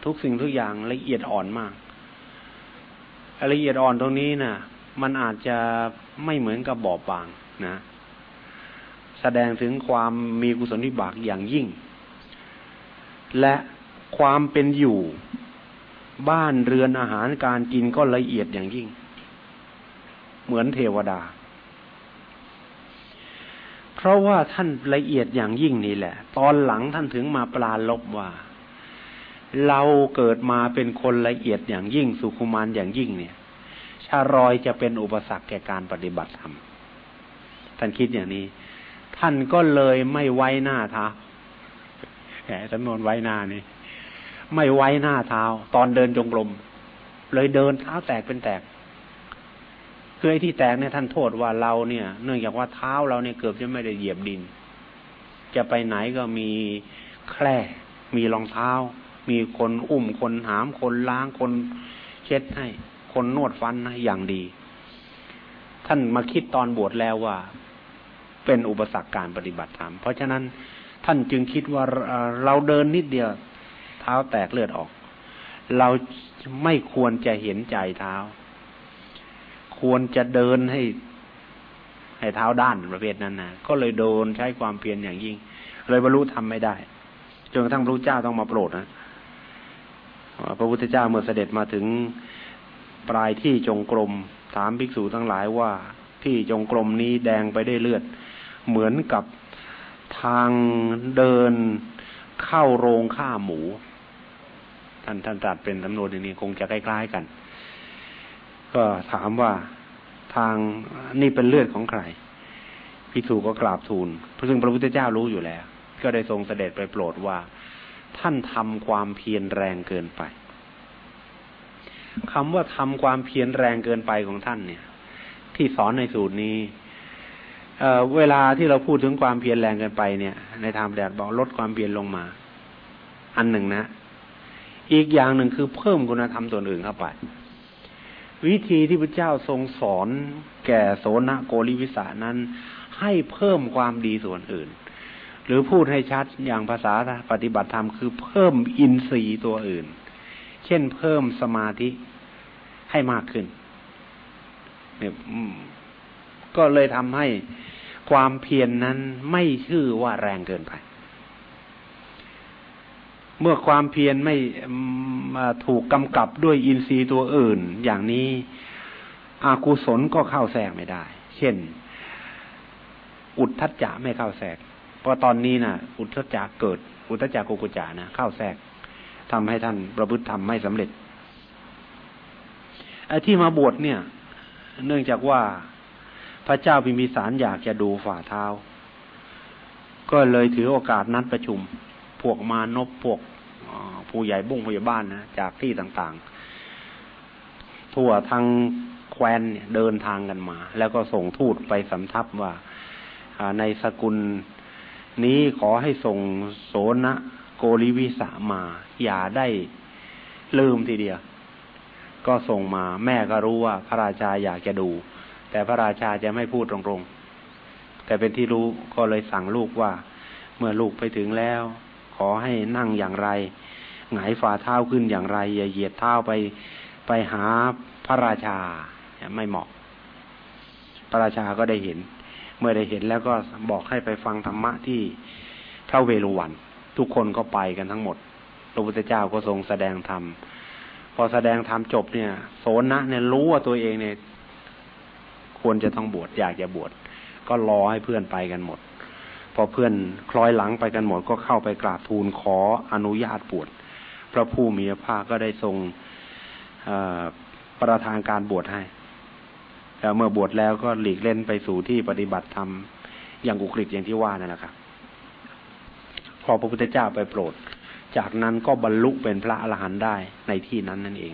ทุกสิ่งทุกอย่างละเอียดอ่อนมากละเอียดอ่อนตรงนี้นะ่ะ มันอาจจะไม่เหมือนกับ บอบบางนะ แสดงถึงความมีกุศลวิบากอย่างยิ่ง และความเป็นอยู่บ้านเรือนอาหารการกินก็ละเอียดอย่างยิ่ง เหมือนเทวดา เพราะว่าท่านละเอียดอย่างยิ่งนี่แหละ ตอนหลังท่านถึงมาปลาลบว่า เราเกิดมาเป็นคนละเอียดอย่างยิ่ง สุขุมานอย่างยิ่งเนี่ยชารอยจะเป็นอุปสรรคแก่การปฏิบัติธรรมท่านคิดอย่างนี้ ท่านก็เลยไม่ไว้หน้าเท้าแหมจำนวนไว้หน้านี่ ไม่ไว้หน้าเท้า ตอนเดินจงกรมเลยเดินเท้าแตกเป็นแตกคือไอ้ที่แตกเนี่ยท่านโทษว่าเราเนี่ย เนื่องจากว่าเท้าเราเนี่ยเกือบจะไม่ได้เหยียบดิน จะไปไหนก็มีแคร่ มีรองเท้า มีคนอุ้มคนหามคนล้างคนเช็ดให้ คนนวดฟันให้อย่างดี ท่านมาคิดตอนบวชแล้วว่า เป็นอุปสรรคการปฏิบัติธรรม เพราะฉะนั้นท่านจึงคิดว่าเราเดินนิดเดียว เท้าแตกเลือดออก เราไม่ควรจะเห็นใจเท้า ควรจะเดินให้ให้เท้าด้านประเภทนั้นนะก็เลยโดนใช้ความเพียรอย่างยิ่ง เลยบรรลุทำไม่ได้จนกระทั่งพระพุทธเจ้าต้องมาโปรดนะพระพุทธเจ้าเมื่อเสด็จมาถึงปลายที่จงกรมถามภิกษุทั้งหลายว่าที่จงกรมนี้แดงไปได้เลือด เหมือนกับทางเดินเข้าโรงฆ่าหมู ท่านท่านตรัสเป็นสำนวนอย่างนี้คงจะใกล้ๆกัน ก็ถามว่าทางนี่เป็นเลือดของใครพิสูก็กราบทูลซึ่งพระพุทธเจ้ารู้อยู่แล้ว ก็ได้ทรงเสด็จไปโปรดว่า ท่านทำความเพียรแรงเกินไปคำว่าทำความเพียรแรงเกินไปของท่านเนี่ย ที่สอนในสูตรนี้ เเวลาที่เราพูดถึงความเพียรแรงเกินไปเนี่ย ในทางแดดบอกลดความเพียรลงมา อันหนึ่งนะ อีกอย่างหนึ่งคือเพิ่มคุณธรรมส่วนอื่นเข้าไป วิธีที่พระเจ้าทรงสอนแก่โสนโกริวิสานั้น ให้เพิ่มความดีส่วนอื่น หรือพูดให้ชัดอย่างภาษาปฏิบัติธรรมคือเพิ่มอินทรีย์ตัวอื่น เช่นเพิ่มสมาธิให้มากขึ้นเนี่ยก็เลยทำให้ ความเพียรนนั้นไม่ชื่อว่าแรงเกินไป เมื่อความเพียรไม่ถูกกำกับด้วยอินทรีย์ตัวอื่น อย่างนี้อากุศลก็เข้าแทรกไม่ได้ เช่น อุทธัจจะไม่เข้าแทรก เพราะตอนนี้นะอุทธัจจะเกิด อุทธัจจะกุกุจานะเข้าแทรกทำให้ท่านประพฤติธรรมไม่สำเร็จไอ้ที่มาบวชเนี่ย เนื่องจากว่า พระเจ้าพิมีสารอยากจะดูฝ่าเท้า ก็เลยถือโอกาสนัดประชุม พวกมานพพวกผู้ใหญ่บุ้งผู้ใหญ่บ้านนะจากที่ต่างๆ ทั่วทางแควนเดินทางกันมา แล้วก็ส่งทูตไปสำทับว่าในสกุลนี้ขอให้ส่งโสนะโกริวิสามา อย่าได้ลืมทีเดียว ก็ส่งมาแม่ก็รู้ว่าพระราชาอยากจะดู แต่พระราชาจะไม่พูดตรงๆ แต่เป็นที่รู้ก็เลยสั่งลูกว่า เมื่อลูกไปถึงแล้ว ขอให้นั่งอย่างไรหงายฝ่าเท้าขึ้นอย่างไร อย่าเหยียดเท้าไปไปหาพระราชาไม่เหมาะ พระราชาก็ได้เห็น เมื่อได้เห็นแล้วก็บอกให้ไปฟังธรรมะที่พระเวรุวัน ทุกคนก็ไปกันทั้งหมดพระพุทธเจ้าก็ทรงแสดงธรรมพอแสดงธรรมจบเนี่ย โสนะเนี่ยรู้ว่าตัวเองเนี่ย ควรจะต้องบวชอยากจะบวชก็รอให้เพื่อนไปกันหมด พอเพื่อนคล้อยหลังไปกันหมด ก็เข้าไปกราบทูลขออนุญาตบวชพระผู้มีพระภาคก็ได้ทรงประทานการบวชให้แล้วเมื่อบวชแล้วก็หลีกเล่นไปสู่ที่ปฏิบัติธรรมอย่างอุกฤษอย่างที่ว่านั่นแหละครับพอพระพุทธเจ้าไปโปรด จากนั้นก็บรรลุเป็นพระอรหันต์ได้ในที่นั้นนั่นเอง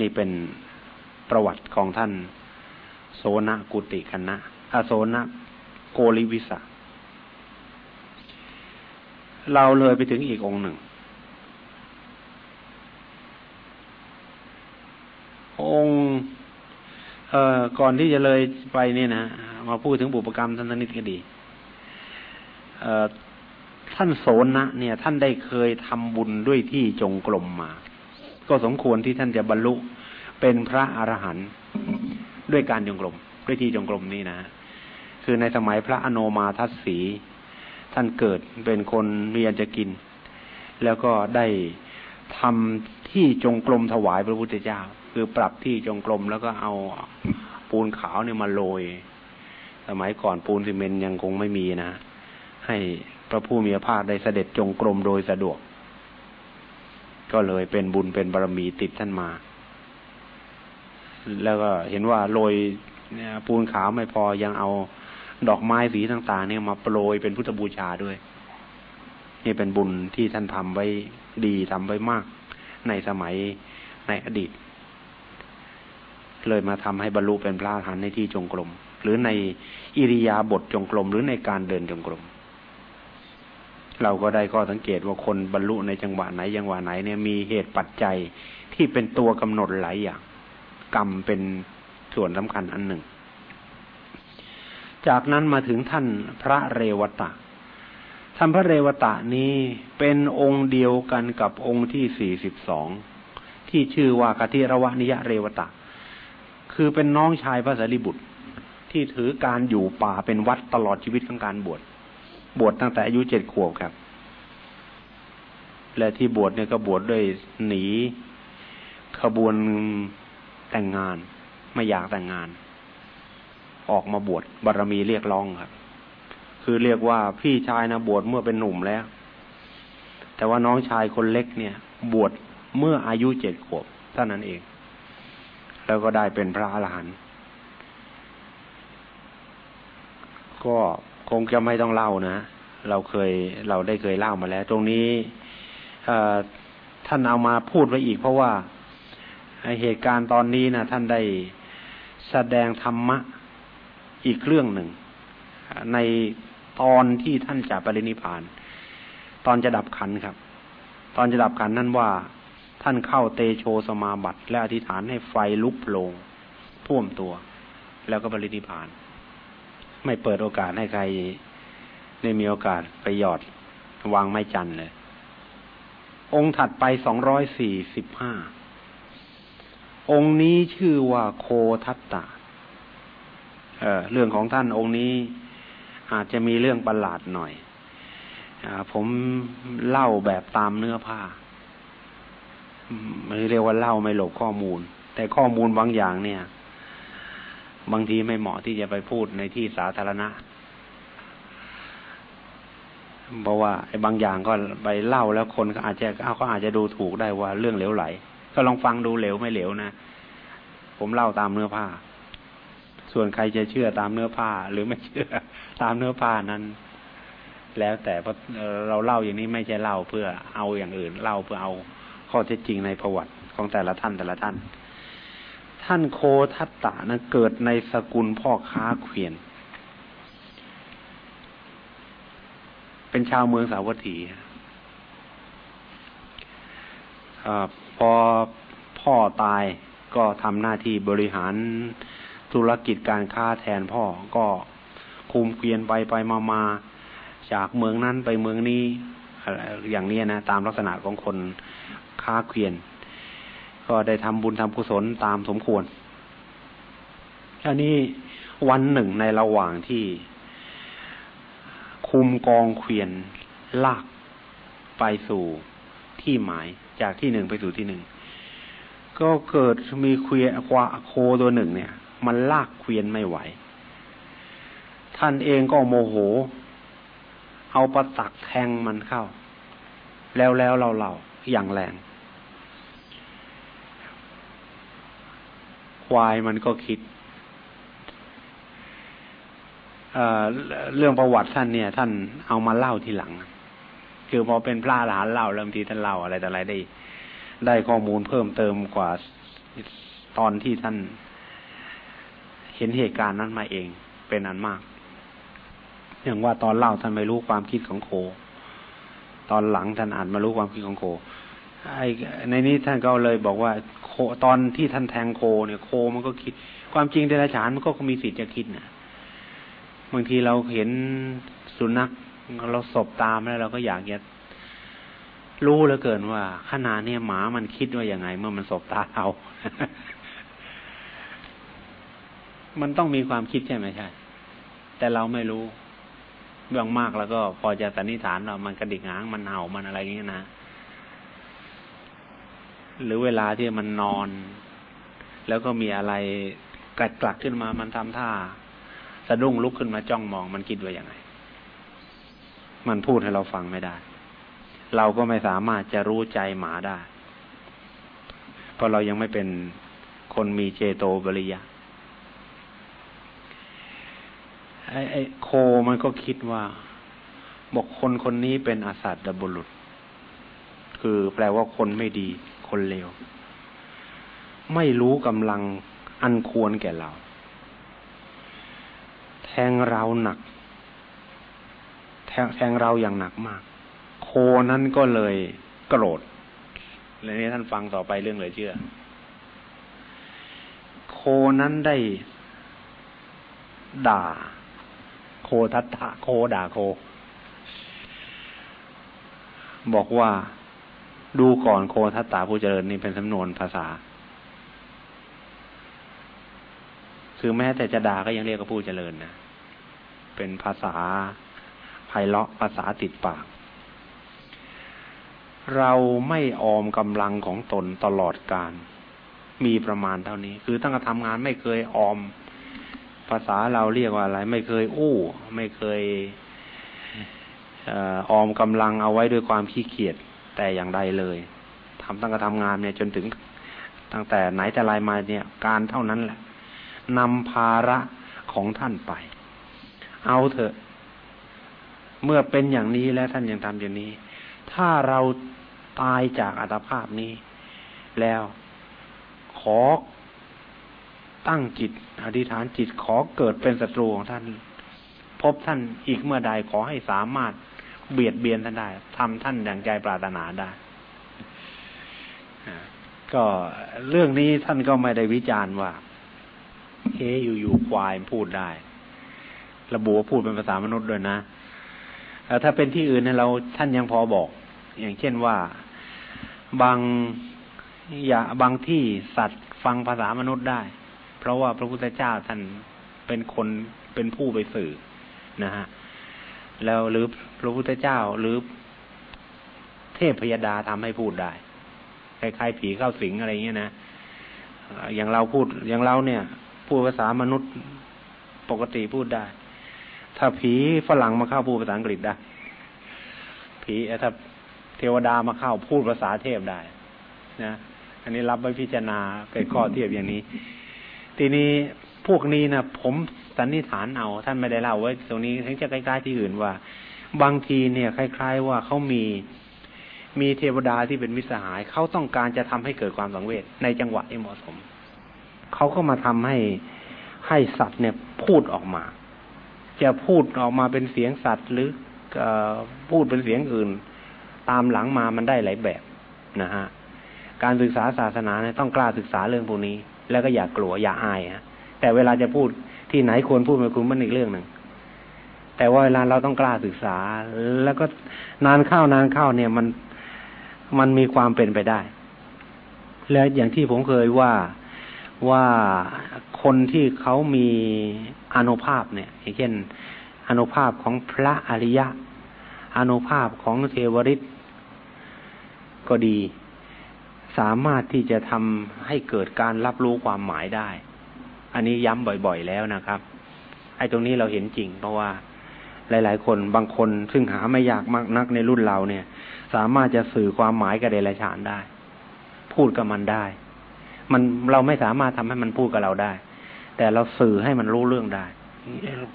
นี่เป็น ประวัติของท่าน โสนกุติคณะอาโสนโกริวิสาเราเลยไปถึงอีกองหนึ่ง องค์เอ่อก่อนที่จะเลยไปเนี่ยนะมาพูดถึงบุปกรรมท่านนิดก็ดีเอ่อท่านโสนะเนี่ย ท่านได้เคยทำบุญด้วยที่จงกรมมา ก็สมควรที่ท่านจะบรรลุ เป็นพระอรหันต์ด้วยการจงกรมด้วยที่จงกรมนี้นะ คือในสมัยพระอโนมาทัศสีท่านเกิดเป็นคนมีอันจะกิน แล้วก็ได้ทำที่จงกรมถวายพระพุทธเจ้า คือปรับที่จงกรมแล้วก็เอาปูนขาวเนี่ยมาโรยสมัยก่อนปูนซีเมนยังคงไม่มีนะ ให้พระผู้มีพระภาคได้เสด็จจงกรมโดยสะดวก ก็เลยเป็นบุญเป็นบารมีติดท่านมา แล้วก็เห็นว่าโรยปูนขาวไม่พอยังเอาดอกไม้สีต่างๆ เนี่ยมาโปรยเป็นพุทธบูชาด้วย นี่เป็นบุญที่ท่านทำไว้ดีทำไว้มาก ในสมัยในอดีต เลยมาทำให้บรรลุเป็นพระอรหันต์ในที่จงกรมหรือในอิริยาบถจงกรมหรือในการเดินจงกรมเราก็ได้ข้อสังเกตว่าคนบรรลุในจังหวะไหนจังหวะไหนเนี่ยมีเหตุปัจจัยที่เป็นตัวกำหนดหลายอย่าง กรรมเป็นส่วนสำคัญอันหนึ่ง จากนั้นมาถึงท่านพระเรวตะ ท่านพระเรวตะนี้เป็นองค์เดียวกันกับองค์ที่สี่สิบสองที่ชื่อว่ากติรวนิยะเรวตะ คือเป็นน้องชายพระสารีบุตร ที่ถือการอยู่ป่าเป็นวัดตลอดชีวิตของการบวช บวชตั้งแต่อายุเจ็ดขวบครับ และที่บวชเนี่ยก็บวชด้วยหนีขบวน แต่งงาน ไม่อยากแต่งงาน ออกมาบวชบารมีเรียกร้องครับ คือเรียกว่าพี่ชายนะบวชเมื่อเป็นหนุ่มแล้ว แต่ว่าน้องชายคนเล็กเนี่ย บวชเมื่ออายุเจ็ดขวบเท่านั้นเอง แล้วก็ได้เป็นพระอรหันต์ก็คงจะไม่ต้องเล่านะ เราเคยเราได้เคยเล่ามาแล้ว ตรงนี้ท่านเอามาพูดไว้อีกเพราะว่า เหตุการณ์ตอนนี้นะท่านได้แสดงธรรมะอีกเรื่องหนึ่ง ในตอนที่ท่านจะปรินิพาน ตอนจะดับขันครับ ตอนจะดับขันนั่นว่าท่านเข้าเตโชสมาบัติ และอธิษฐานให้ไฟลุกโผล่ท่วมตัว แล้วก็ปรินิพาน ไม่เปิดโอกาสให้ใครได้มีโอกาสไปหยอดวางไม้จันเลย องค์ถัดไปสองร้อยสี่สิบห้า องค์นี้ชื่อว่าโคทัตตาเเรื่องของท่านองค์นี้อาจจะมีเรื่องประหลาดหน่อยอผมเล่าแบบตามเนื้อผ้าไม่เรียกว่าเล่าไม่หลบข้อมูล แต่ข้อมูลบางอย่างเนี่ย บางทีไม่เหมาะที่จะไปพูดในที่สาธารณะเพราะว่าไอ้บางอย่างก็ไปเล่าแล้วคนก็อาจจะเขาอาจจะดูถูกได้ว่าเรื่องเหลวไหล ก็ลองฟังดูเหลวไม่เหลวนะ ผมเล่าตามเนื้อผ้า ส่วนใครจะเชื่อตามเนื้อผ้า หรือไม่เชื่อ ตามเนื้อผ้านั้น แล้วแต่เพราะเราเล่าอย่างนี้ไม่ใช่เล่าเพื่อเอาอย่างอื่น เล่าเพื่อเอาข้อเท็จจริงในประวัติของแต่ละท่านแต่ละท่าน ท่านโคทัตตานะเกิดในสกุลพ่อค้าเขวียน เป็นชาวเมืองสาวัตถีอ พอพ่อตายก็ทำหน้าที่บริหารธุรกิจการค้าแทนพ่อก็คุมเกวียนไปไปมามาจากเมืองนั้นไปเมืองนี้อย่างนี้นะตามลักษณะของคนค้าเกวียน ก็ได้ทำบุญทำกุศลตามสมควรอันนี้วันหนึ่งในระหว่างที่ คุมกองเขวียนลากไปสู่ที่หมาย จากที่หนึ่งไปสู่ที่หนึ่งก็เกิดมีเคียควาโคตัวหนึ่งเนี่ย มันลากเกวียนไม่ไหว ท่านเองก็โมโห เอาประตักแทงมันเข้า แล้วแล้วเราเราอย่างแรง ควายมันก็คิดเเรื่องประวัติท่านเนี่ย ท่านเอามาเล่าทีหลัง คือพอเป็นพระอรหันเล่าเริ่มทีท่านเล่าอะไรแต่อะไรได้ ได้ข้อมูลเพิ่มเติมกว่าตอนที่ท่านเห็นเหตุการณ์นั้นมาเองเป็นอันมาก อย่างว่าตอนเล่าท่านไม่รู้ความคิดของโค ตอนหลังท่านอ่านมารู้ความคิดของโคไอในนี้ท่านก็เลยบอกว่าโคตอนที่ท่านแทงโคเนี่ยโคมันก็คิด ความจริงเดรัจฉานมันก็มีสิทธิ์จะคิดนะบางทีเราเห็นสุนัข เราสบตามแล้วเราก็อยากจะรู้เหลือเกินว่าขนาดนี้หมามันคิดว่ายังไง เมื่อมันสบตาเรามันต้องมีความคิดใช่ไหมใช่ แต่เราไม่รู้เรื่องมากแล้วก็พอจะสันนิษฐานเรามันกระดิกหางมันเห่ามันอะไรอย่างเงี้ยนะ หรือเวลาที่มันนอน แล้วก็มีอะไรกัดกลักขึ้นมามันทำท่า สะดุ้งลุกขึ้นมาจ้องมองมันคิดว่าอย่างไง มันพูดให้เราฟังไม่ได้ เราก็ไม่สามารถจะรู้ใจหมาได้ เพราะเรายังไม่เป็นคนมีเจโตบริยะไอ้ไอ้โคมันก็คิดว่า บอกคนคนนี้เป็นอาสัตดบุรุษ คือแปลว่าคนไม่ดี คนเลว ไม่รู้กำลังอันควรแก่เรา แทงเราหนัก แทงเราอย่างหนักมาก โคนั้นก็เลยโกรธและนี้ท่านฟังต่อไปเรื่องเลยเชื่อ โคนั้นได้ด่า โคทัตถะโคด่าโค บอกว่าดูก่อนโคทัตตาผู้เจริญนี่เป็นสำนวนภาษา คือแม้แต่จะด่าก็ยังเรียกว่าผู้เจริญนะ เป็นภาษา ไพเราะภาษาติดปาก เราไม่ออมกำลังของตนตลอดการ มีประมาณเท่านี้ คือตั้งแต่ทำงานไม่เคยออม ภาษาเราเรียกว่าอะไร ไม่เคยอู้ ไม่เคยออมกำลังเอาไว้ด้วยความขี้เกียจแต่อย่างใดเลยทำตั้งแต่ทำงานเนี่ยจนถึงตั้งแต่ไหนแต่ไรมาเนี่ย การเท่านั้นแหละนำภาระของท่านไป เอาเถอะ เมื่อเป็นอย่างนี้แล้วท่านยังทำอย่างนี้ ถ้าเราตายจากอัตภาพนี้ แล้วขอตั้งจิตอธิษฐานจิตขอเกิดเป็นศัตรูของท่าน พบท่านอีกเมื่อใดขอให้สามารถเบียดเบียนท่านได้ทำท่านอย่างใจปรารถนาได้ก็เรื่องนี้ท่านก็ไม่ได้วิจารณ์ว่าเฮ้อยู่ๆควายพูดได้ ระบุว่าพูดเป็นภาษามนุษย์ด้วยนะ ถ้าเป็นที่อื่นเนี่ยเราท่านยังพอบอก อย่างเช่นว่าบางอย่าบางที่สัตว์ฟังภาษามนุษย์ได้ เพราะว่าพระพุทธเจ้าท่านเป็นคนเป็นผู้ไปสื่อนะฮะแล้วหรือพระพุทธเจ้าหรือเทพพยดาทำให้พูดได้คล้ายๆผีเข้าสิงอะไรเงี้ยนะอย่างเราพูดอย่างเราเนี่ย พูดภาษามนุษย์ปกติพูดได้ ถ้าผีฝรั่งมาเข้าพูดภาษาอังกฤษได้ ผีถ้าเทวดามาเข้าพูดภาษาเทพได้ นะ อันนี้รับไว้พิจารณาเกิดข้อเทียบอย่างนี้ ทีนี้พวกนี้นะผมสันนิษฐานเอาท่านไม่ได้เล่าไว้ตรงนี้ทั้งจะใกล้ๆที่อื่นว่า บางทีเนี่ยคล้าย ๆ ว่าเขามีมีเทวดาที่เป็นมิสหายเขาต้องการจะทำให้เกิดความสังเวชในจังหวะที่เหมาะสมเขาก็มาทำให้ให้สัตว์เนี่ยพูดออกมา จะพูดออกมาเป็นเสียงสัตว์หรือพูดเป็นเสียงอื่น ตามหลังมามันได้หลายแบบนะฮะการศึกษาศาสนาเนี่ยต้องกล้าศึกษาเรื่องพวกนี้ แล้วก็อย่ากลัวอย่าอายฮะแต่เวลาจะพูดที่ไหนควรพูดไม่ควรมันอีกเรื่องหนึ่งแต่ว่าเวลาเราต้องกล้าศึกษา แล้วก็นานเข้านานเข้าเนี่ยมันมันมีความเป็นไปได้ แล้วอย่างที่ผมเคยว่า ว่าคนที่เขามีอนุภาพเนี่ยอย่างเช่นอนุภาพของพระอริยะอนุภาพของเทวริตก็ดี สามารถที่จะทำให้เกิดการรับรู้ความหมายได้ อันนี้ย้ำบ่อยๆแล้วนะครับ ไอ้ตรงนี้เราเห็นจริง เพราะว่าหลายๆ คนบางคนซึ่งหาไม่ยากมากนักในรุ่นเราเนี่ย สามารถจะสื่อความหมายกับเดรัจฉานได้ พูดกับมันได้ มันเราไม่สามารถทำให้มันพูดกับเราได้ แต่เราสื่อให้มันรู้เรื่องได้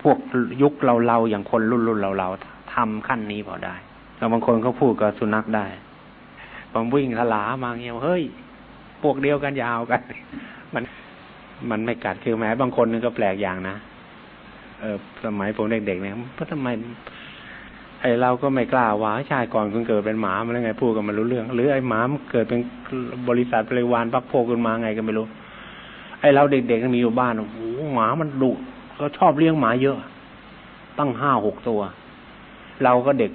พวกยุคเราเราอย่างคนรุ่นรุ่นเราเราทำขั้นนี้พอได้แล้วบางคนเขาพูดกับสุนัขได้บางวิ่งทลามาเงี้ยเฮ้ยพวกเดียวกันยาวกัน มันมันไม่กัดคือแม้บางคนนึงก็แปลกอย่างนะเออสมัยผมเด็กๆเนี่ยเพราะทำไม ไอเราก็ไม่กล้าว่าชายก่อนคุณเกิดเป็นหมามาแล้วไงพูดกันมารู้เรื่อง หรือไอหมามันเกิดเป็นบริษัทบริวารพักโพกขึ้นมาไงก็ไม่รู้ ไอเราเด็กๆมีอยู่บ้านโอ้โหหมามันดุก็ชอบเลี้ยงหมาเยอะ ตั้งห้าหกตัว เราก็เด็ก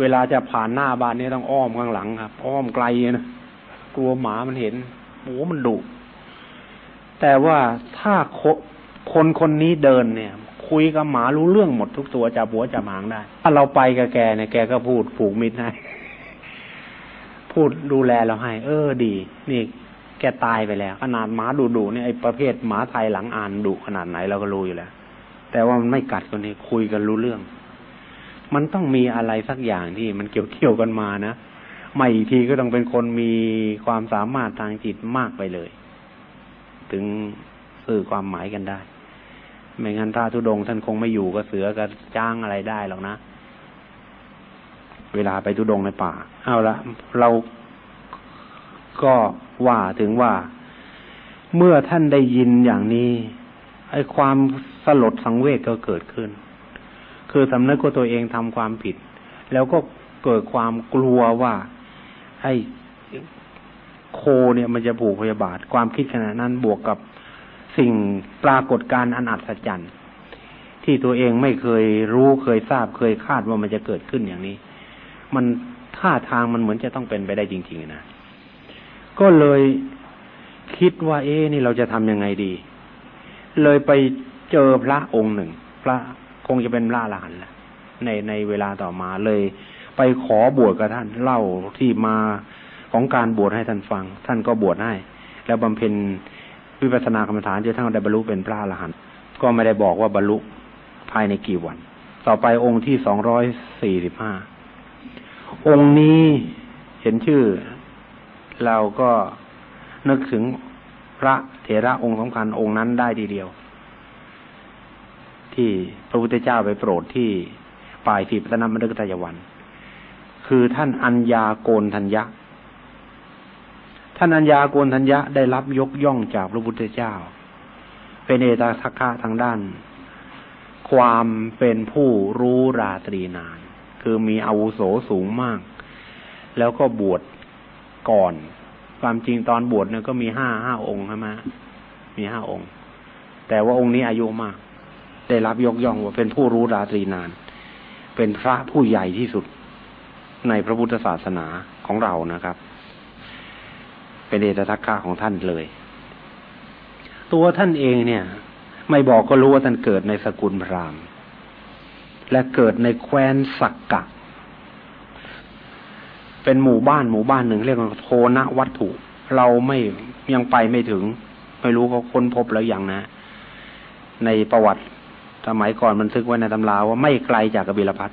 เวลาจะผ่านหน้าบ้านนี้ต้องอ้อมข้างหลังครับอ้อมไกลนะกลัวหมามันเห็นโอ้มันดุแต่ว่าถ้าคนคนนี้เดินเนี่ย คุยกับหมารู้เรื่องหมดทุกตัวจับหัวจับหางได้ ถ้าเราไปกับแกเนี่ยแกก็พูดผูกมิตรให้พูดดูแลเราให้ เออดี นี่แกตายไปแล้ว ขนาดหมาดุดุเนี่ยไอ้ประเภทหมาไทยหลังอ่านดุขนาดไหนเราก็รู้อยู่แล้ว แต่ว่ามันไม่กัดคนนี้คุยกันรู้เรื่อง มันต้องมีอะไรสักอย่างที่มันเกี่ยวเกี่ยวกันมานะไม่อีกทีก็ต้องเป็นคนมีความสามารถทางจิตมากไปเลย ถึงสื่อความหมายกันได้ ไม่งั้นพระธุดงท่านคงไม่อยู่ก็เสือก็จ้างอะไรได้หรอกนะ เวลาไปธุดงในป่า เอาละเราก็ว่าถึงว่า เมื่อท่านได้ยินอย่างนี้ไอ้ความสลดสังเวชก็เกิดขึ้น คือสำนึกว่าตัวเองทำความผิด แล้วก็เกิดความกลัวว่าไอ้โคเนี่ยมันจะผูกพยาบาท ความคิดขนาดนั้นบวกกับ สิ่งปรากฏการณ์อันอัศจรรย์ที่ตัวเองไม่เคยรู้เคยทราบเคยคาดว่ามันจะเกิดขึ้นอย่างนี้ มันท่าทางมันเหมือนจะต้องเป็นไปได้จริง ๆนะก็เลยคิดว่า เอ๊นี่เราจะทำยังไงดี เลยไปเจอพระองค์หนึ่ง พระคงจะเป็นพระหลานแหละในในเวลาต่อมาเลย ไปขอบวชกับท่านเล่าที่มาของการบวชให้ท่านฟัง ท่านก็บวชให้ แล้วบำเพ็ญ วิปัสสนากรรมฐานจนทั้งได้บรรลุเป็นพระอรหันต์ก็ไม่ได้บอกว่าบรรลุภายในกี่วัน ต่อไปองค์ที่สองร้อยสี่สิบห้าองค์นี้เห็นชื่อ เราก็นึกถึงพระเถระองค์สำคัญองค์นั้นได้ทีเดียว ที่พระพุทธเจ้าไปโปรดที่ป่ายที่พัฒนามฤคทายวัน คือท่านอัญญาโกนทัญญะ ท่านอัญญาโกนทัญญะได้รับยกย่องจากพระพุทธเจ้า เป็นเอตทัคคะทางด้าน ความเป็นผู้รู้ราตรีนาน คือมีอาวุโสสูงมาก แล้วก็บวชก่อน ความจริงตอนบวชเนี่ยก็มีห้าห้าองค์ใช่ไหมมีห้าองค์ แต่ว่าองค์นี้อายุมาก ได้รับยกย่องว่าเป็นผู้รู้ราตรีนาน เป็นพระผู้ใหญ่ที่สุดในพระพุทธศาสนาของเรานะครับ เป็นเดชทักกะของท่านเลย ตัวท่านเองเนี่ย ไม่บอกก็รู้ว่าท่านเกิดในสกุลพราหมณ์ และเกิดในแคว้นสักกะ เป็นหมู่บ้านหมู่บ้านหนึ่งเรียกว่าโทนะวัตถุ เราไม่ยังไปไม่ถึง ไม่รู้เขาค้นพบแล้วอย่างนะ ในประวัติสมัยก่อนมันทึกไว้ในตำราว่าไม่ไกลจากกบิลพัท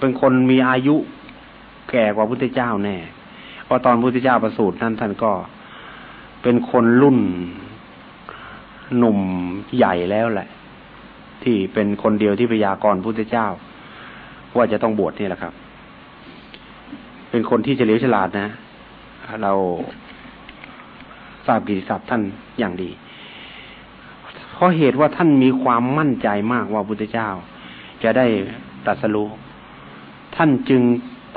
เป็นคนมีอายุแก่กว่าพุทธเจ้าแน่ ราะตอนพุทธเจ้าประสูตินั้นท่านก็เป็นคนรุ่นหนุ่มใหญ่แล้วแหละ ที่เป็นคนเดียวที่พยากรพุทธเจ้า ว่าจะต้องบวชนี่แหละครับ เป็นคนที่เฉลียวฉลาดนะ เราทราบกิติศัพท์ท่านอย่างดี เพราะเหตุว่าท่านมีความมั่นใจมากว่าพุทธเจ้า จะได้ตรัสรู้ท่านจึง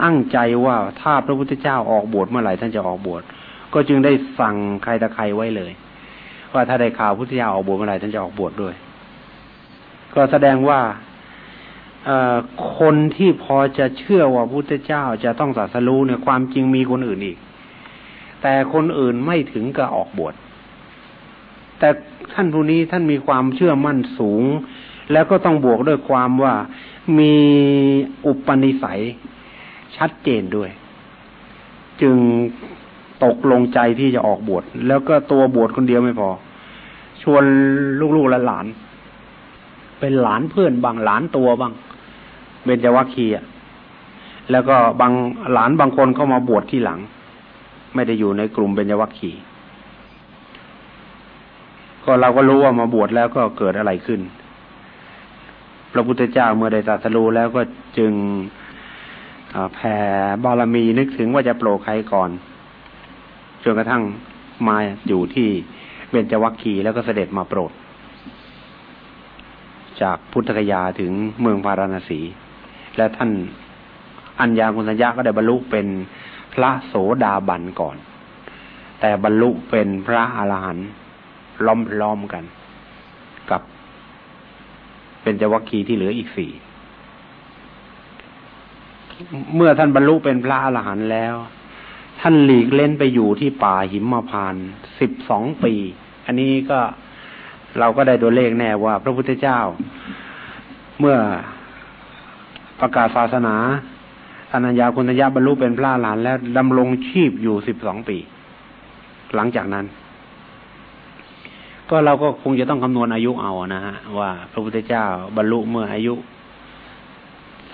ตั้งใจว่าถ้าพระพุทธเจ้าออกบวชเมื่อไหร่ท่านจะออกบวชก็จึงได้สั่งใครตะใครไว้เลย ว่าถ้าได้ข่าวพุทธเจ้าออกบวชเมื่อไหร่ท่านจะออกบวชดด้วย ก็แสดงว่าคนที่พอจะเชื่อว่าพุทธเจ้าจะต้องสัสรู้เนี่ยความจริงมีคนอื่นอีก แต่คนอื่นไม่ถึงกับออกบวชแต่ท่านผู้นี้ท่านมีความเชื่อมั่นสูง แล้วก็ต้องบวกด้วยความว่ามีอุปนิสัย ชัดเจนด้วย จึงตกลงใจที่จะออกบวชแล้วก็ตัวบวชคนเดียวไม่พอ ชวนลูกๆและหลาน เป็นหลานเพื่อนบางหลานตัวบางเบญจวัคคีย์แล้วก็บางหลานบางคนเข้ามาบวชที่หลัง ไม่ได้อยู่ในกลุ่มเบญจวัคคีย์ก็เราก็รู้ว่ามาบวชแล้วก็เกิดอะไรขึ้น พระพุทธเจ้าเมื่อได้ตรัสรู้แล้วก็จึง แผ่บารมีนึกถึงว่าจะโปรดใครก่อนจนกระทั่งมาอยู่ที่เบญจวัคคีย์แล้วก็เสด็จมาโปรด จากพุทธคยาถึงเมืองพาราณสี และท่านอัญญาคุณสัญญาก็ได้บรรลุเป็นพระโสดาบันก่อน แต่บรรลุเป็นพระอรหันต์ล้อมๆกัน กับเป็นจวัคคีที่เหลืออีกสี่ เมื่อท่านบรรลุเป็นพระอรหันต์แล้ว ท่านหลีกเล่นไปอยู่ที่ป่าหิมพานสิบสองปี อันนี้ก็เราก็ได้ตัวเลขแน่ว่า พระพุทธเจ้า เมื่อประกาศศาสนาอนัญญาคุณญาบรรลุเป็นพระหลานแล้วดำรงชีพอยู่สิบสองปี หลังจากนั้น ก็เราก็คงจะต้องคำนวณอายุเอานะฮะว่า พระพุทธเจ้าบรรลุเมื่ออายุ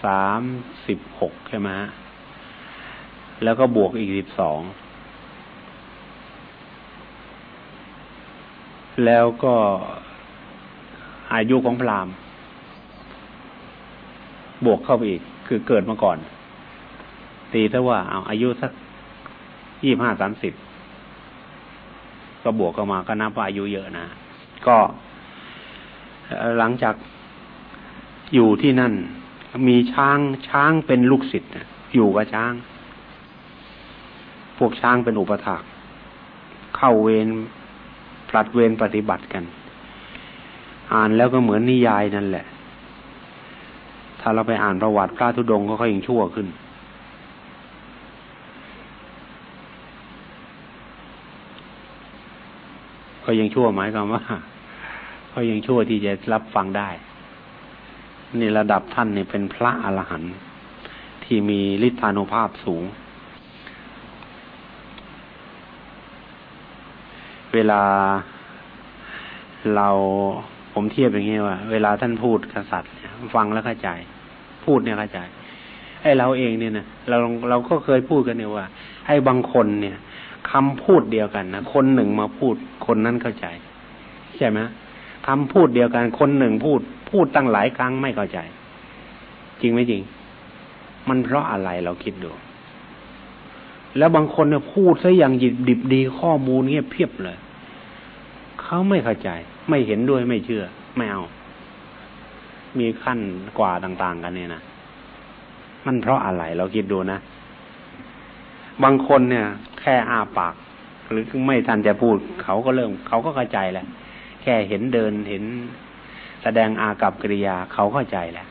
สามสิบหกใช่ไหมฮะแล้วก็บวกอีกสิบสองแล้วก็อายุของพราหมณ์ บวกเข้าไปอีก คือเกิดมาก่อน ตีถ้าว่าเอาอายุสักยี่ห้าสามสิบก็บวกเข้ามาก็นับว่าอายุเยอะนะ ก็หลังจากอยู่ที่นั่น มีช้างช้างเป็นลูกศิษย์อยู่กับช้าง พวกช้างเป็นอุปถากเข้าเวรผลัดเวรปฏิบัติกัน อ่านแล้วก็เหมือนนิยายนั่นแหละ ถ้าเราไปอ่านประวัติพระธุดงก็ค่อยยิ่งชั่วขึ้น ก็ยังชั่วหมายความว่าเขายังชั่วที่จะรับฟังได้ นี่ระดับท่านนี่เป็นพระอรหันต์ที่มีฤทธานุภาพสูง เวลาเราผมเทียบอย่างนี้ว่า เวลาท่านพูดกษัตริย์ฟังแล้วเข้าใจ พูดเนี่ยเข้าใจไอ้เราเองเนี่ยนะเราเราก็เคยพูดกันเนี่ยว่าให้บางคนเนี่ยคำพูดเดียวกันนะคนหนึ่งมาพูดคนนั้นเข้าใจ ใช่ไหมคำพูดเดียวกัน คนหนึ่งพูด พูดตั้งหลายครั้งไม่เข้าใจ จริงไหมจริง มันเพราะอะไรเราคิดดู แล้วบางคนเนี่ยพูดซะอย่างดิบดิบดีข้อมูลเงียบเพียบเลยเขาไม่เข้าใจ ไม่เห็นด้วยไม่เชื่อ ไม่เอา มีขั้นกว่าต่าง ๆ กันเนี่ยนะมันเพราะอะไรเราคิดดูนะบางคนเนี่ย แค่อ้าปาก หรือไม่ทันจะพูด เขาก็เริ่ม เขาก็เข้าใจแล้วแค่เห็นเดินเห็น แสดงอากับกิริยาเขาเข้าใจแหล้ว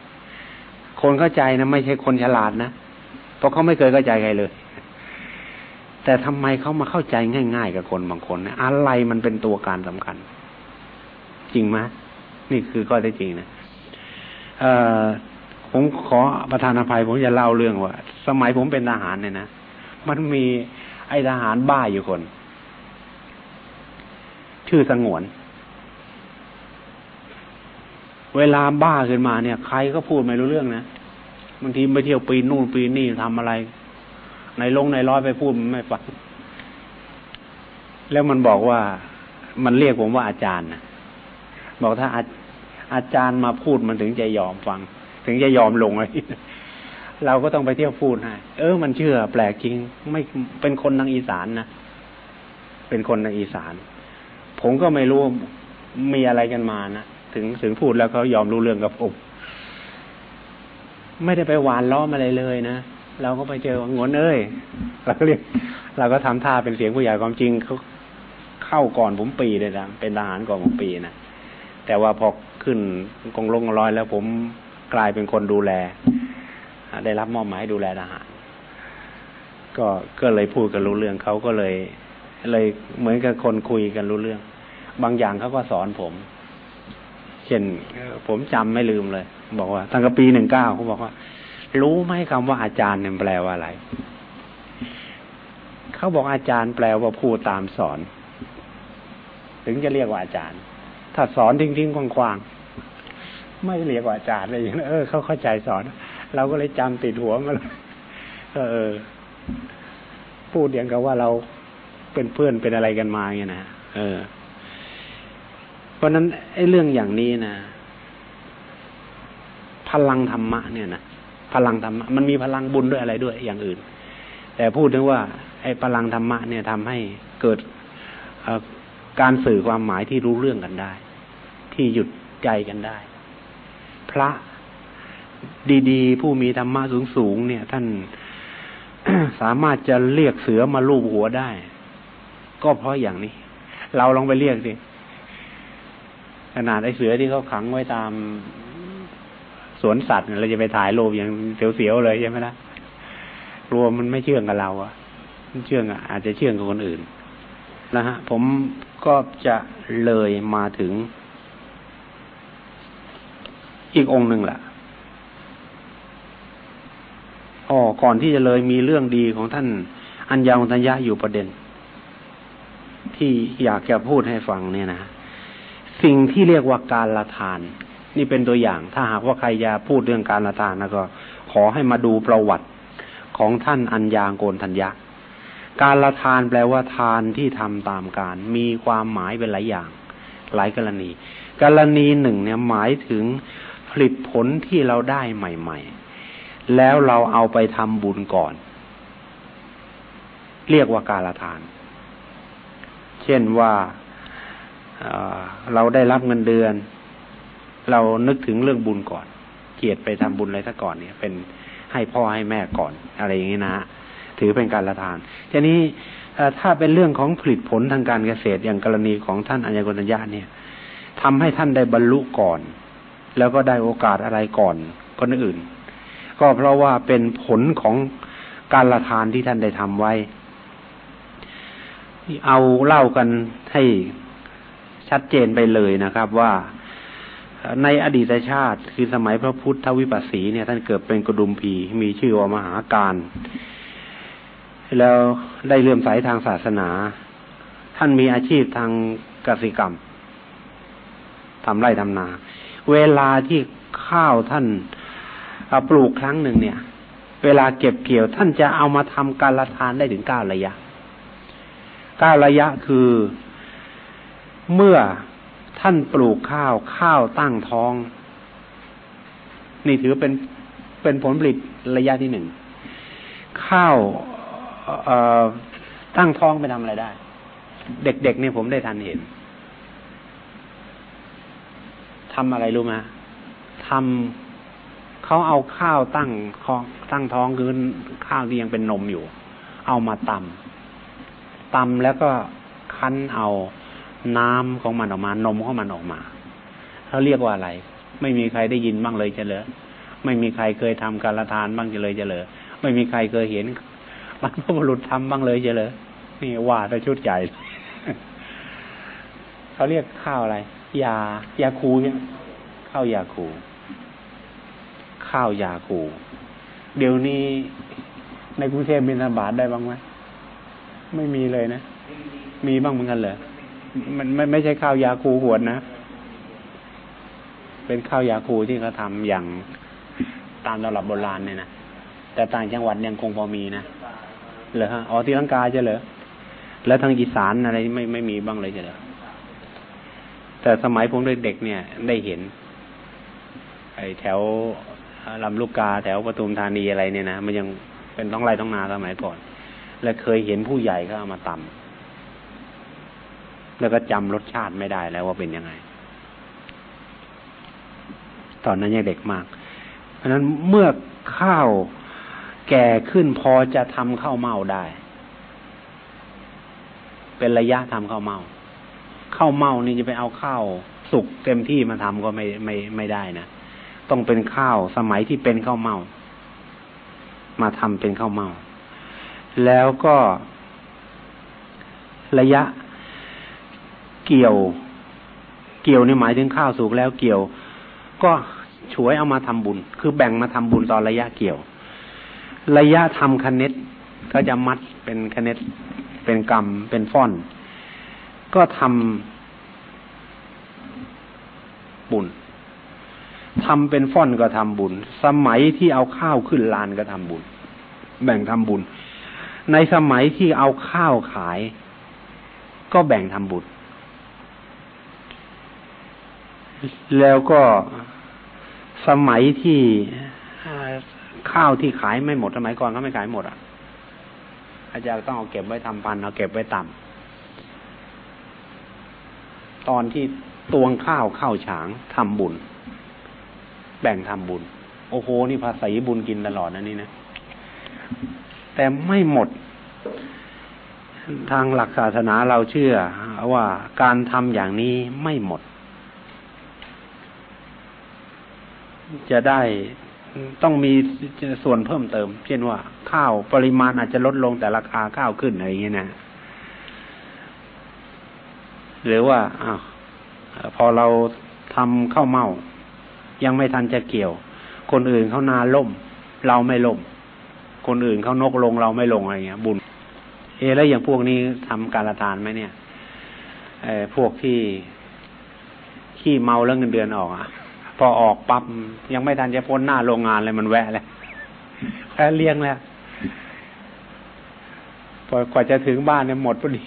คนเข้าใจนะไม่ใช่คนฉลาดนะ เพราะเขาไม่เคยเข้าใจใครเลย แต่ทำไมเขามาเข้าใจง่าย ๆ กับคนบางคนนะอะไรมันเป็นตัวการสำคัญ จริงไหมนี่คือข้อที่จริงนะเอ่อผมขอประธานอภัยผมจะเล่าเรื่องว่า สมัยผมเป็นทหารเนี่ยนะมันมีไอทหารบ้าอยู่คน ชื่อสงวน เวลาบ้าขึ้นมาเนี่ย ใครก็พูดไม่รู้เรื่องนะบางทีไปเที่ยวปีนู่นปีนี่ทำอะไร ในลงในร้อยไปพูดไม่ฟังแล้วมันบอกว่ามันเรียกผมว่าอาจารย์นะบอกถ้าอาอาจารย์มาพูดมันถึงจะยอมฟัง ถึงจะยอมลงเลยเราก็ต้องไปเที่ยวพูดให้เออมันเชื่อ แปลกจริง ไม่เป็นคนทางอีสานนะเป็นคนทางอีสาน ผมก็ไม่รู้มีอะไรกันมานะ ถึงถึงพูดแล้วเขายอมรู้เรื่องกับผมไม่ได้ไปหวานล้อมอะไรเลยนะเราก็ไปเจองนเอ้ยเราก็เรียกเราก็ทำท่าเป็นเสียงผู้ใหญ่ความจริงเขาเข้าก่อนผมปีเลยนะเป็นทหารก่อนผมปีนะแต่ว่าพอขึ้นกองลงร้อยแล้วผมกลายเป็นคนดูแลได้รับมอบหมายดูแลทหารก็ก็เลยพูดกันรู้เรื่องเขาก็เลย เลยเหมือนกับคนคุยกันรู้เรื่อง บางอย่างเขาก็สอนผม เช่นผมจำไม่ลืมเลย บอกว่าตั้งแต่ปีหนึ่งเก้าเขาบอกว่า รู้ไหมคำว่าอาจารย์เนี่ยแปลว่าอะไรเขาบอกอาจารย์แปลว่าผู้ตามสอน ถึงจะเรียกว่าอาจารย์ ถ้าสอนทิ้งๆกว้างๆไม่เรียกว่าอาจารย์เลยอย่างนั้เออเขาเข้าใจสอน เราก็เลยจำติดหัวมาเลยเออ พูดอย่างกับว่าเราเป็นเพื่อนเป็นอะไรกันมาเงี้ยนะเออ เพราะนั้นไอ้เรื่องอย่างนี้นะพลังธรรมะเนี่ยนะพลังธรรมะมันมีพลังบุญด้วยอะไรด้วยอย่างอื่น แต่พูดถึงว่า ไอ้พลังธรรมะเนี่ยทำให้เกิดการสื่อความหมายที่รู้เรื่องกันได้ ที่หยุดใจกันได้ พระดีๆ ผู้มีธรรมะสูงๆเนี่ย ท่านสามารถจะเรียกเสือมาลูบหัวได้ ก็เพราะอย่างนี้ เราลองไปเรียกสิ ขนาดไอ้เสือที่เขาขังไว้ตามสวนสัตว์เราจะไปถ่ายรูปอย่างเสียวๆเลยใช่ไหมล่ะรวมมันไม่เชื่องกับเราอะมันเชื่องอะอาจจะเชื่องกับคนอื่นนะฮะ ผมก็จะเลยมาถึง อีกองค์หนึ่งแหละอ๋อก่อนที่จะเลยมีเรื่องดีของท่าน อัญญาอุทัญญะอยู่ประเด็น ที่อยากจะพูดให้ฟังเนี่ยนะ สิ่งที่เรียกว่าการละทาน นี่เป็นตัวอย่าง ถ้าหากว่าใครจะพูดเรื่องการละทานนะก็ ขอให้มาดูประวัติของท่านอัญญาโกนทัญญะ การละทานแปลว่าทานที่ทำตามการ มีความหมายเป็นหลายอย่าง หลายกรณี กรณีหนึ่งเนี่ยหมายถึงผลิตผลที่เราได้ใหม่ ๆ แล้วเราเอาไปทำบุญก่อน เรียกว่าการละทาน เช่นว่า เราได้รับเงินเดือน เรานึกถึงเรื่องบุญก่อน เกียรติไปทำบุญอะไรซะก่อนเนี่ย เป็นให้พ่อให้แม่ก่อนอะไรอย่างนี้นะถือเป็นการละทานทีนี้ถ้าเป็นเรื่องของผลิตผลทางการเกษตรอย่างกรณีของท่านอัญญกนัญาเนี่ยทำให้ท่านได้บรรลุก่อน แล้วก็ได้โอกาสอะไรก่อนคนอื่น ก็เพราะว่าเป็นผลของการละทานที่ท่านได้ทำไว้ เอาเล่ากันให้ ชัดเจนไปเลยนะครับว่าในอดีตชาติคือสมัยพระพุทธวิปัสสีเนี่ยท่านเกิดเป็นกระดุมพีมีชื่อว่ามหาการ แล้วได้เลื่อมใสทางศาสนา ท่านมีอาชีพทางกสิกรรมทำไร่ทำนา เวลาที่ข้าวท่านปลูกครั้งหนึ่งเนี่ย เวลาเก็บเกี่ยวท่านจะเอามาทำการละทานได้ถึงเก้าระยะเก้าระยะคือ เมื่อท่านปลูกข้าวข้าวตั้งท้อง นี่ถือเป็นเป็นผลผลิตระยะที่หนึ่ง ข้าวตั้งท้องไปทำอะไรได้ เด็กๆนี่ผมได้ทันเห็นทำอะไรรู้ไหมทำเขาเอาข้าวตั้งท้องตั้งท้องคือข้าวที่ยังเป็นนมอยู่ เอามาตำตำแล้วก็คั้นเอา น้ำของมันออกมา นมของมันออกมาเขาเรียกว่าอะไร ไม่มีใครได้ยินบ้างเลยจะเหลอไม่มีใครเคยทำการละทานบ้างเลยจะเหลอไม่มีใครเคยเห็นบรรพบุรุษทำบ้างเลยจะเหลอนี่ว่าแต่ชุดใหญ่เขาเรียกข้าวอะไรยายาคูเนี่ยข้าวยาคู ข้าวยาคู เดี๋ยวนี้ในกรุงเทพมีธบาทได้บ้างไหมไม่มีเลยนะ มีบ้างเหมือนกันเหรอ มันไม่ไม่ใช่ข้าวยาคูหวนนะ เป็นข้าวยาคูที่เขาทาอย่างตามตำรับโบราณเนี่ยนะแต่ต่างจังหวัดยังคงพอมีนะเหรอฮะอ๋อที่ลังกาจะเหรอแล้วทางอีสานอะไรไม่ไม่มีบ้างเลยจะเหรอแต่สมัยผมเด็กเนี่ย ได้เห็น ไอ้แถวลำลูกกาแถวปทุมธานีอะไรเนี่ยนะมันยังเป็นต้องไร่ต้องนาสมัยก่อน และเคยเห็นผู้ใหญ่ก็เอามาตำ แล้วก็จำรสชาติไม่ได้แล้วว่าเป็นยังไง ตอนนั้นยังเด็กมาก เพราะนั้นเมื่อข้าวแก่ขึ้นพอจะทำข้าวเมาได้ เป็นระยะทำข้าวเมาข้าวเมานี่จะไปเอาข้าวสุกเต็มที่มาทำก็ไม่ไม่ไม่ได้นะต้องเป็นข้าวสมัยที่เป็นข้าวเมา มาทำเป็นข้าวเมา แล้วก็ระยะ เกี่ยว เกี่ยวนี่หมายถึงข้าวสุกแล้วเกี่ยว ก็ฉวยเอามาทำบุญ คือแบ่งมาทำบุญตอนระยะเกี่ยว ระยะทำคันเน็ตก็จะมัดเป็นคเน็ตเป็นกรรมเป็นฟ่อน ก็ทำบุญทำเป็นฟ่อนก็ทำบุญ สมัยที่เอาข้าวขึ้นลานก็ทำบุญ แบ่งทำบุญ ในสมัยที่เอาข้าวขาย ก็แบ่งทำบุญ แล้วก็สมัยที่ข้าวที่ขายไม่หมดสมัยก่อนเขาไม่ขายหมดอะ อาจารย์ต้องเอาเก็บไว้ทำพันเอาเก็บไว้ต่ำตอนที่ตวงข้าวข้าวฉางทำบุญ แบ่งทำบุญ โอ้โหนี่ภาษีบุญกินตลอดนะนี่นะแต่ไม่หมด ทางหลักศาสนาเราเชื่อว่าการทำอย่างนี้ไม่หมด จะได้ต้องมีส่วนเพิ่มเติม เช่นว่า ข้าวปริมาณอาจจะลดลงแต่ราคาข้าวขึ้นอะไรอย่างเงี้ยนะ หรือว่าอ้าวพอเราทำข้าวเมา ยังไม่ทันจะเกี่ยว คนอื่นเขานาล่ม เราไม่ล่ม คนอื่นเขานกลงเราไม่ลงอะไรเงี้ย บุญ เอแล้วอย่างพวกนี้ทำการละทานไหมเนี่ยอพวกที่ขี้เมาแล้วเงินเดือนออกอะ พอออกปั๊บยังไม่ทันจะพ้นหน้าโรงงานเลยมันแวะเลยแค่เลี้ยงแล้วพอกว่าจะถึงบ้านเนี่ยหมดพอดี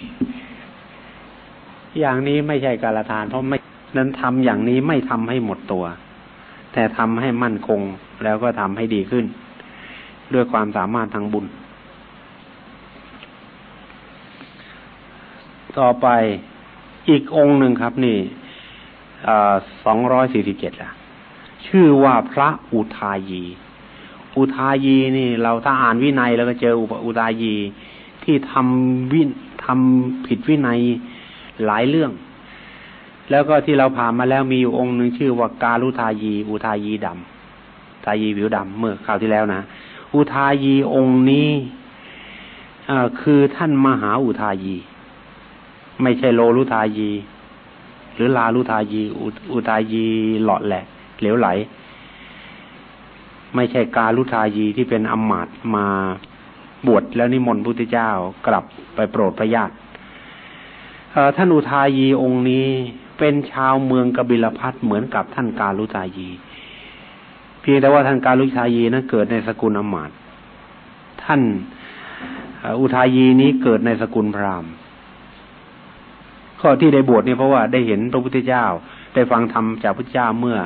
อย่างนี้ไม่ใช่การทาน เพราะไม่นั้นทำอย่างนี้ไม่ทำให้หมดตัว แต่ทำให้มั่นคงแล้วก็ทำให้ดีขึ้น ด้วยความสามารถทางบุญ ต่อไปอีกองค์หนึ่งครับนี่สองร้อยสี่สิบเจ็ดละ ชื่อว่าพระอุทายี อุทายีนี่ เราถ้าอ่านวินัยแล้วก็เจออุทายีที่ทำวินทำผิดวินัยหลายเรื่อง แล้วก็ที่เราผ่านมาแล้วมีอยู่องค์หนึ่งชื่อว่าการุทายี อุทายีดำทายีผิวดำเมื่อคราวที่แล้วนะอุทายีองค์นี้คือท่านมหาอุทายี ไม่ใช่โลลุทายี หรือลาลุทายี อุทายีหลอดแหละ เหลวไหล ไม่ใช่กาลุทายีที่เป็นอมมาตมาบวชแล้วนิมนต์พุทธเจ้ากลับไปโปรดพระญาติท่านอุทายีองค์นี้เป็นชาวเมืองกบิลพัทเหมือนกับท่านกาลุทายี เพียงแต่ว่าท่านกาลุทายีนั้นเกิดในสกุลอมาตท่านอุทายีนี้เกิดในสกุลพราหมณ์ข้อที่ได้บวชเนี่ยเพราะว่าได้เห็นพระพุทธเจ้า ได้ฟังธรรมจากพระเจ้าเมื่อ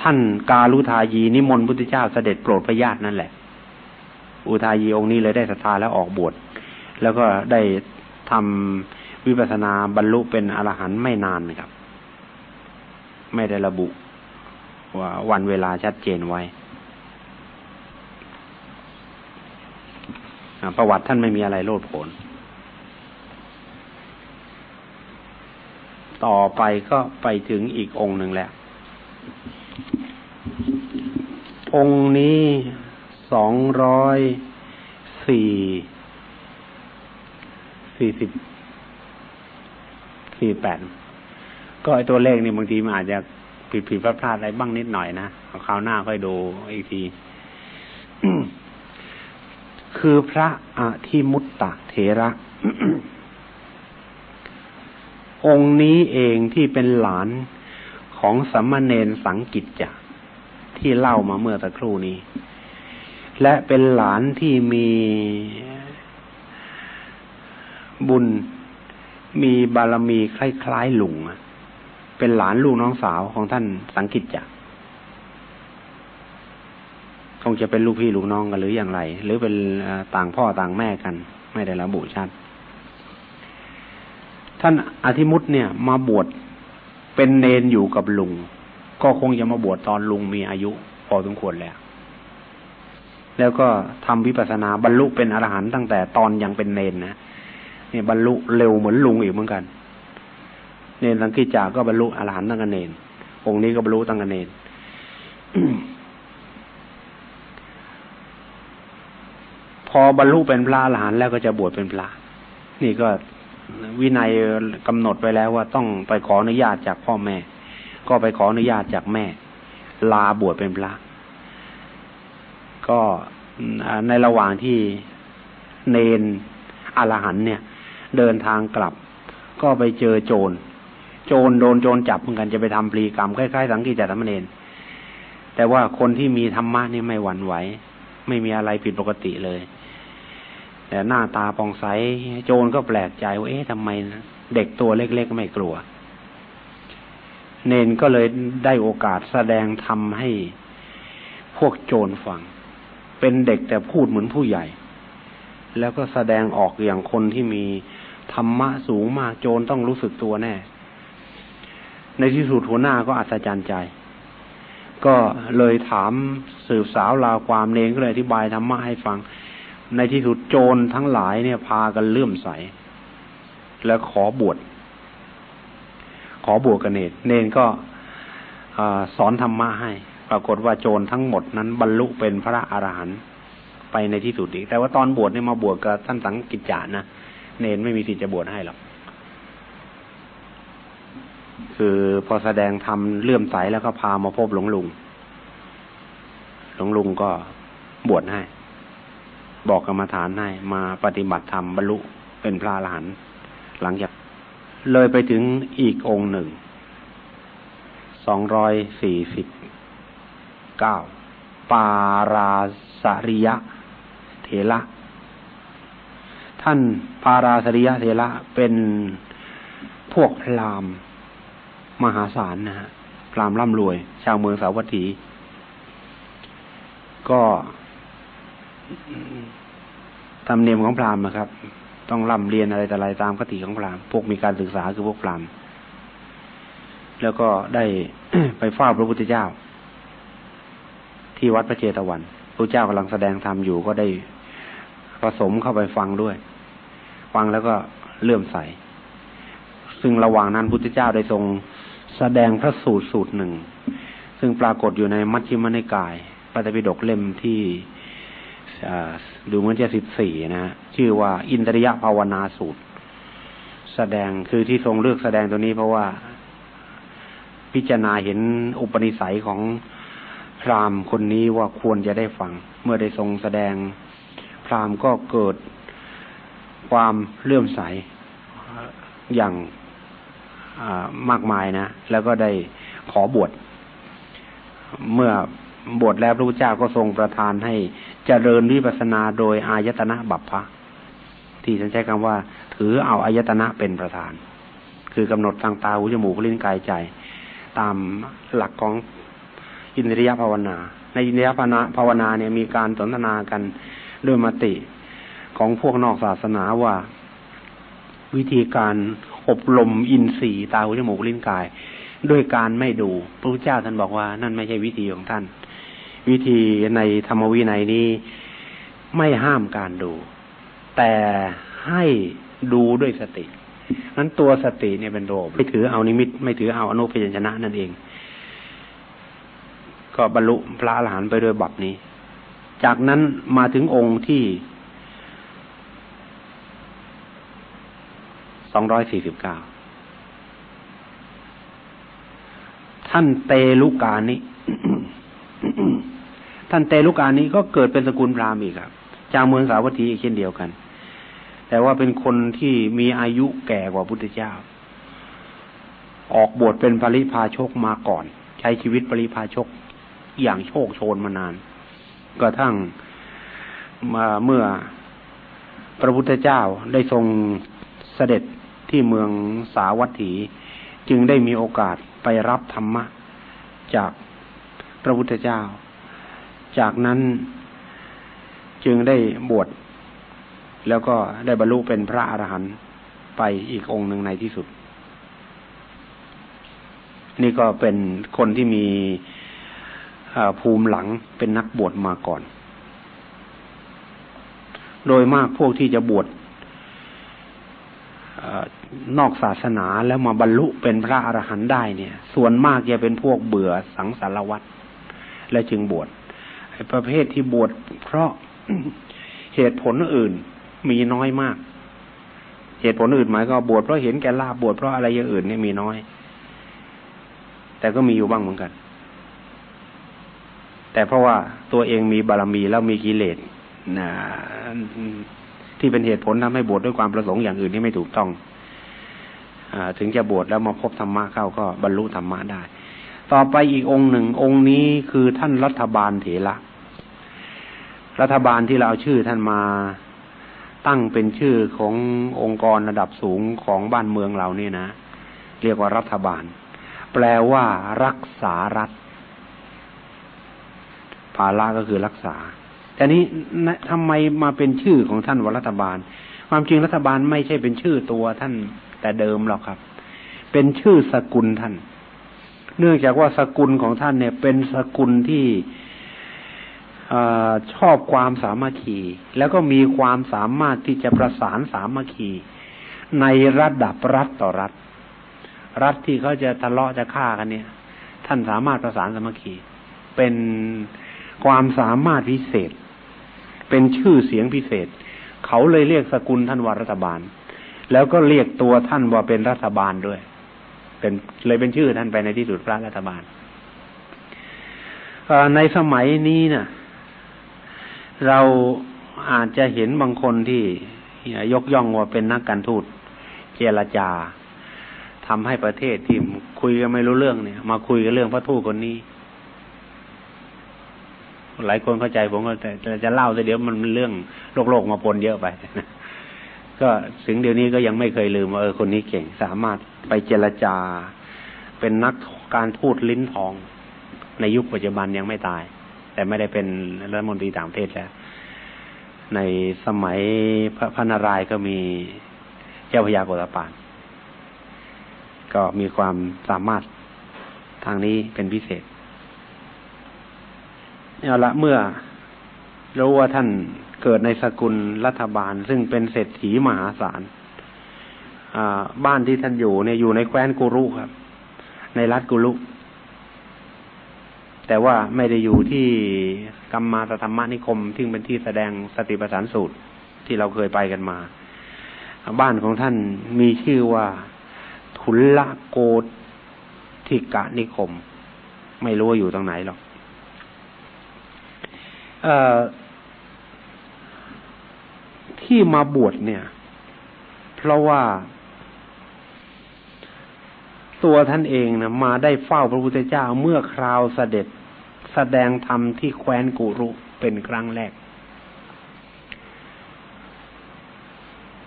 ท่านกาลุทายีนิมนต์พุทธเจ้าเสด็จโปรดพระญาตินั่นแหละ อุทายีองค์นี้เลยได้ศรัทธาแล้วออกบวชแล้วก็ได้ทำวิปัสสนาบรรลุเป็นอรหันต์ไม่นานครับ ไม่ได้ระบุว่าวันเวลาชัดเจนไว้ประวัติท่านไม่มีอะไรโลดโผนต่อไปก็ไปถึงอีกองค์หนึ่งแล้ว องค์นี้สองร้อยสี่สี่สิบสี่แปดก็ไอตัวเลขนี่บางทีมันอาจจะผิดผิดพลาดพลาดอะไรบ้างนิดหน่อยนะคราวหน้าค่อยดูอีกทีคือพระอธิมุตตะเถระ องค์นี้เองที่เป็นหลาน ของสัมมาเนนสังกิจจะที่เล่ามาเมื่อสักครู่นี้ และเป็นหลานที่มีบุญมีบารมีคล้ายๆหลุงเป็นหลานลูกน้องสาวของท่านสังกิจจะคงจะเป็นลูกพี่ลูกน้องกันหรืออย่างไร หรือเป็นต่างพ่อต่างแม่กัน ไม่ได้ระบุชัด ท่านอธิมุตเนี่ย มาบวช เป็นเนนอยู่กับลุง ก็คงจะมาบวชตอนลุงมีอายุพอสมควรแล้ว แล้วก็ทำวิปัสสนาบรรลุเป็นอรหันต์ตั้งแต่ตอนยังเป็นเนนนะนี่บรรลุเร็วเหมือนลุงอีกเหมือนกัน เนนสังกิจาก็บรรลุอรหันต์ตั้งกันเนน องค์นี้ก็บรรลุตั้งกันเนนพอบรรลุเป็นพระอรหันต์แล้วก็จะบวชเป็นพระ นี่ก็ วินัยกำหนดไว้แล้วว่าต้องไปขออนุญาตจากพ่อแม่ ก็ไปขออนุญาตจากแม่ ลาบวชเป็นพระ ก็ในระหว่างที่เนนอรหันเนี่ย เดินทางกลับ ก็ไปเจอโจร โจรโดนโจรจับเหมือนกันจะไปทำปรีกรรมคล้ายๆสังกีจตมเนนแต่ว่าคนที่มีธรรมะนี่ไม่หวั่นไหว ไม่มีอะไรผิดปกติเลย แต่หน้าตาปองใส โจรก็แปลกใจว่าเอ๊ะทำไมเด็กตัวเล็กๆไม่กลัว เนนก็เลยได้โอกาสแสดงทำให้พวกโจรฟัง เป็นเด็กแต่พูดเหมือนผู้ใหญ่ แล้วก็แสดงออกอย่างคนที่มีธรรมะสูงมากโจรต้องรู้สึกตัวแน่ ในที่สุดหัวหน้าก็อัศจรรย์ใจก็เลยถามสืบสาวราวความเนงก็เลยอธิบายธรรมะให้ฟัง ในที่สุดโจรทั้งหลายเนี่ยพากันเลื่อมใส แล้วขอบวชขอบวชกันเนตเนนก็สอนธรรมะให้ ปรากฏว่าโจรทั้งหมดนั้นบรรลุเป็นพระอรหันต์ไปในที่สุดอีก แต่ว่าตอนบวชเนี่ยมาบวชกับท่านสังกิจจานะเนนไม่มีสิทธิ์จะบวชให้หรอกคือพอแสดงทำเลื่อมใสแล้วก็พามาพบหลวงลุง หลวงลุงก็บวชให้ บอกกรรมฐานให้มาปฏิบัติธรรมบรรลุเป็นพระอรหันต์หลังจากเลยไปถึงอีกองค์หนึ่ง สองร้อยสี่สิบเก้าปาราสริยะเทระ ท่านปาราสริยะเทระเป็นพวกพราหมณ์มหาศาลนะฮะพรามร่ำรวย ชาวเมืองสาวัตถี ก็ ธรรมเนียมของพราหมณ์นะครับ ต้องร่ำเรียนอะไรแต่อะไรตามคติของพราหมณ์พวกมีการศึกษาคือพวกพราหมณ์แล้วก็ได้ไปเฝ้าพระพุทธเจ้า ที่วัดพระเจตวันพระเจ้ากำลังแสดงธรรมอยู่ก็ได้ผสมเข้าไปฟังด้วย ฟังแล้วก็เลื่อมใส ซึ่งระหว่างนั้นพุทธเจ้าได้ทรงแสดงพระสูตรสูตรหนึ่ง ซึ่งปรากฏอยู่ในมัชฌิมนิกายพระไตรปิฎกเล่มที่ ดูเหมือนจะสิบสี่นะชื่อว่าอินทริยภาวนาสูตร แสดงคือที่ทรงเลือกแสดงตัวนี้เพราะว่าพิจารณาเห็นอุปนิสัยของพราหมณ์คนนี้ว่าควรจะได้ฟัง เมื่อได้ทรงแสดง พราหมณ์ก็เกิดความเลื่อมใสอย่างมากมายนะ แล้วก็ได้ขอบวชเมื่อ บวชแล้วพระพุทธเจ้าก็ทรงประทานให้เจริญวิปัสนาโดยอายตนะบัพพะที่ฉันใช้คำว่า ถือเอาอายตนะเป็นประธาน คือกำหนดทางตาหูจมูกลิ้นกายใจ ตามหลักของอินทรียภาวนา ในอินทรียภาวนาภาวนาเนี่ยมีการสนทนากันด้วยมติของพวกนอกศาสนาว่า วิธีการอบรมอินทรีย์ตาหูจมูกลิ้นกาย ด้วยการไม่ดูพระพุทธเจ้าท่านบอกว่า นั่นไม่ใช่วิธีของท่าน วิธีในธรรมวินัยนี้ไม่ห้ามการดู แต่ให้ดูด้วยสตินั้นตัวสติเนี่ยเป็นโรไม่ถือเอานิมิต ไม่ถือเอาอนุพยัญชนะนั่นเอง ก็บรรลุพระอรหันต์ไปด้วยบัพนี้ จากนั้นมาถึงองค์ที่สองร้อยสี่สิบเก้าท่านเตลุกานิ ท่านเตลุกานิก็เกิดเป็นสกุลพราหมณ์อีกครับ จากเมืองสาวัตถีเช่นเดียวกัน แต่ว่าเป็นคนที่มีอายุแก่กว่าพุทธเจ้า ออกบวชเป็นปริพาชกมาก่อน ใช้ชีวิตปริพาชกอย่างโชคโชนมานานกระทั่งมาเมื่อพระพุทธเจ้าได้ทรงเสด็จที่เมืองสาวัตถี จึงได้มีโอกาสไปรับธรรมะจากพระพุทธเจ้า จากนั้นจึงได้บวชแล้วก็ได้บรรลุเป็นพระอรหันต์ไปอีกองค์หนึ่งในที่สุด นี่ก็เป็นคนที่มีภูมิหลังเป็นนักบวชมาก่อน โดยมากพวกที่จะบวชนอกศาสนาแล้วมาบรรลุเป็นพระอรหันต์ได้เนี่ย ส่วนมากจะเป็นพวกเบื่อสังสารวัตรและจึงบวช ประเภทที่บวชเพราะเหตุผลอื่นมีน้อยมาก เหตุผลอื่นหมายก็บวชเพราะเห็นแก่ลาบบวชเพราะอะไรอย่างอื่นเนี่ยมีน้อย แต่ก็มีอยู่บ้างเหมือนกัน แต่เพราะว่าตัวเองมีบารมีแล้วมีกิเลสนะที่เป็นเหตุผลทำให้บวชดด้วยความประสงค์อย่างอื่นที่ไม่ถูกต้องอถึงจะบวชแล้วมาพบธรรมะเข้าก็บรรลุธรรมะได้ ต่อไปอีกองค์หนึ่ง องค์นี้คือท่านรัฐบาลเถระรัฐบาลที่เราเอาชื่อท่านมาตั้งเป็นชื่อขององค์กรระดับสูงของบ้านเมืองเราเนี่ยนะ เรียกว่ารัฐบาล แปลว่ารักษารัฐภาระก็คือรักษา แต่นี้ทำไมมาเป็นชื่อของท่านวรัฐบาล ความจริงรัฐบาลไม่ใช่เป็นชื่อตัวท่านแต่เดิมหรอกครับ เป็นชื่อสกุลท่าน เนื่องจากว่าสกุลของท่านเนี่ย เป็นสกุลที่ชอบความสามัคคี แล้วก็มีความสามารถที่จะประสานสามัคคี ในระดับรัฐต่อรัฐ รัฐที่เขาจะทะเลาะจะฆ่ากันเนี่ย ท่านสามารถประสานสามัคคี เป็นความสามารถพิเศษ เป็นชื่อเสียงพิเศษ เขาเลยเรียกสกุลท่านว่ารัฐบาล แล้วก็เรียกตัวท่านว่าเป็นรัฐบาลด้วย เป็นเลยเป็นชื่อท่านไปในที่สุดพระรัฐบาลในสมัยนี้นะ่ะ เราอาจจะเห็นบางคนที่ยกย่องว่าเป็นนักการทูตเจรจาทำให้ประเทศที่คุยกันไม่รู้เรื่องเนี่ย มาคุยกันเรื่องพระทูตคนนี้ หลายคนเข้าใจผมก็แต่จะเล่าแต่เดี๋ยวมันเรื่องโลกโลกมาปนเยอะไป ก็ถึงเดี๋ยวนี้ก็ยังไม่เคยลืมว่าเออคนนี้เก่งสามารถไปเจรจา เป็นนักการทูตลิ้นทอง ในยุคปัจจุบันยังไม่ตาย แต่ไม่ได้เป็นรัฐมนตรีต่างประเทศแล้ว ในสมัยพระพนารายก็มีเจ้าพยาโกตปานก็มีความสามารถทางนี้เป็นพิเศษเอาละเมื่อรู้ว่าท่าน เกิดในสกุลรัฐบาล ซึ่งเป็นเศรษฐีมหาศาลบ้านที่ท่านอยู่เนี่ยอยู่ในแคว้นกุรุครับ ในรัฐกุรุแต่ว่าไม่ได้อยู่ที่กรรมาสธรรมนิคมที่เป็นที่แสดงสติปัฏฐานสูตรที่เราเคยไปกันมา บ้านของท่านมีชื่อว่าทุลละโกธิกะนิคม ไม่รู้ว่าอยู่ตรงไหนหรอกอ ที่มาบวชเนี่ย เพราะว่า ตัวท่านเองนะมาได้เฝ้าพระพุทธเจ้าเมื่อคราวเสด็จแสดงธรรมที่แคว้นกุรุเป็นครั้งแรก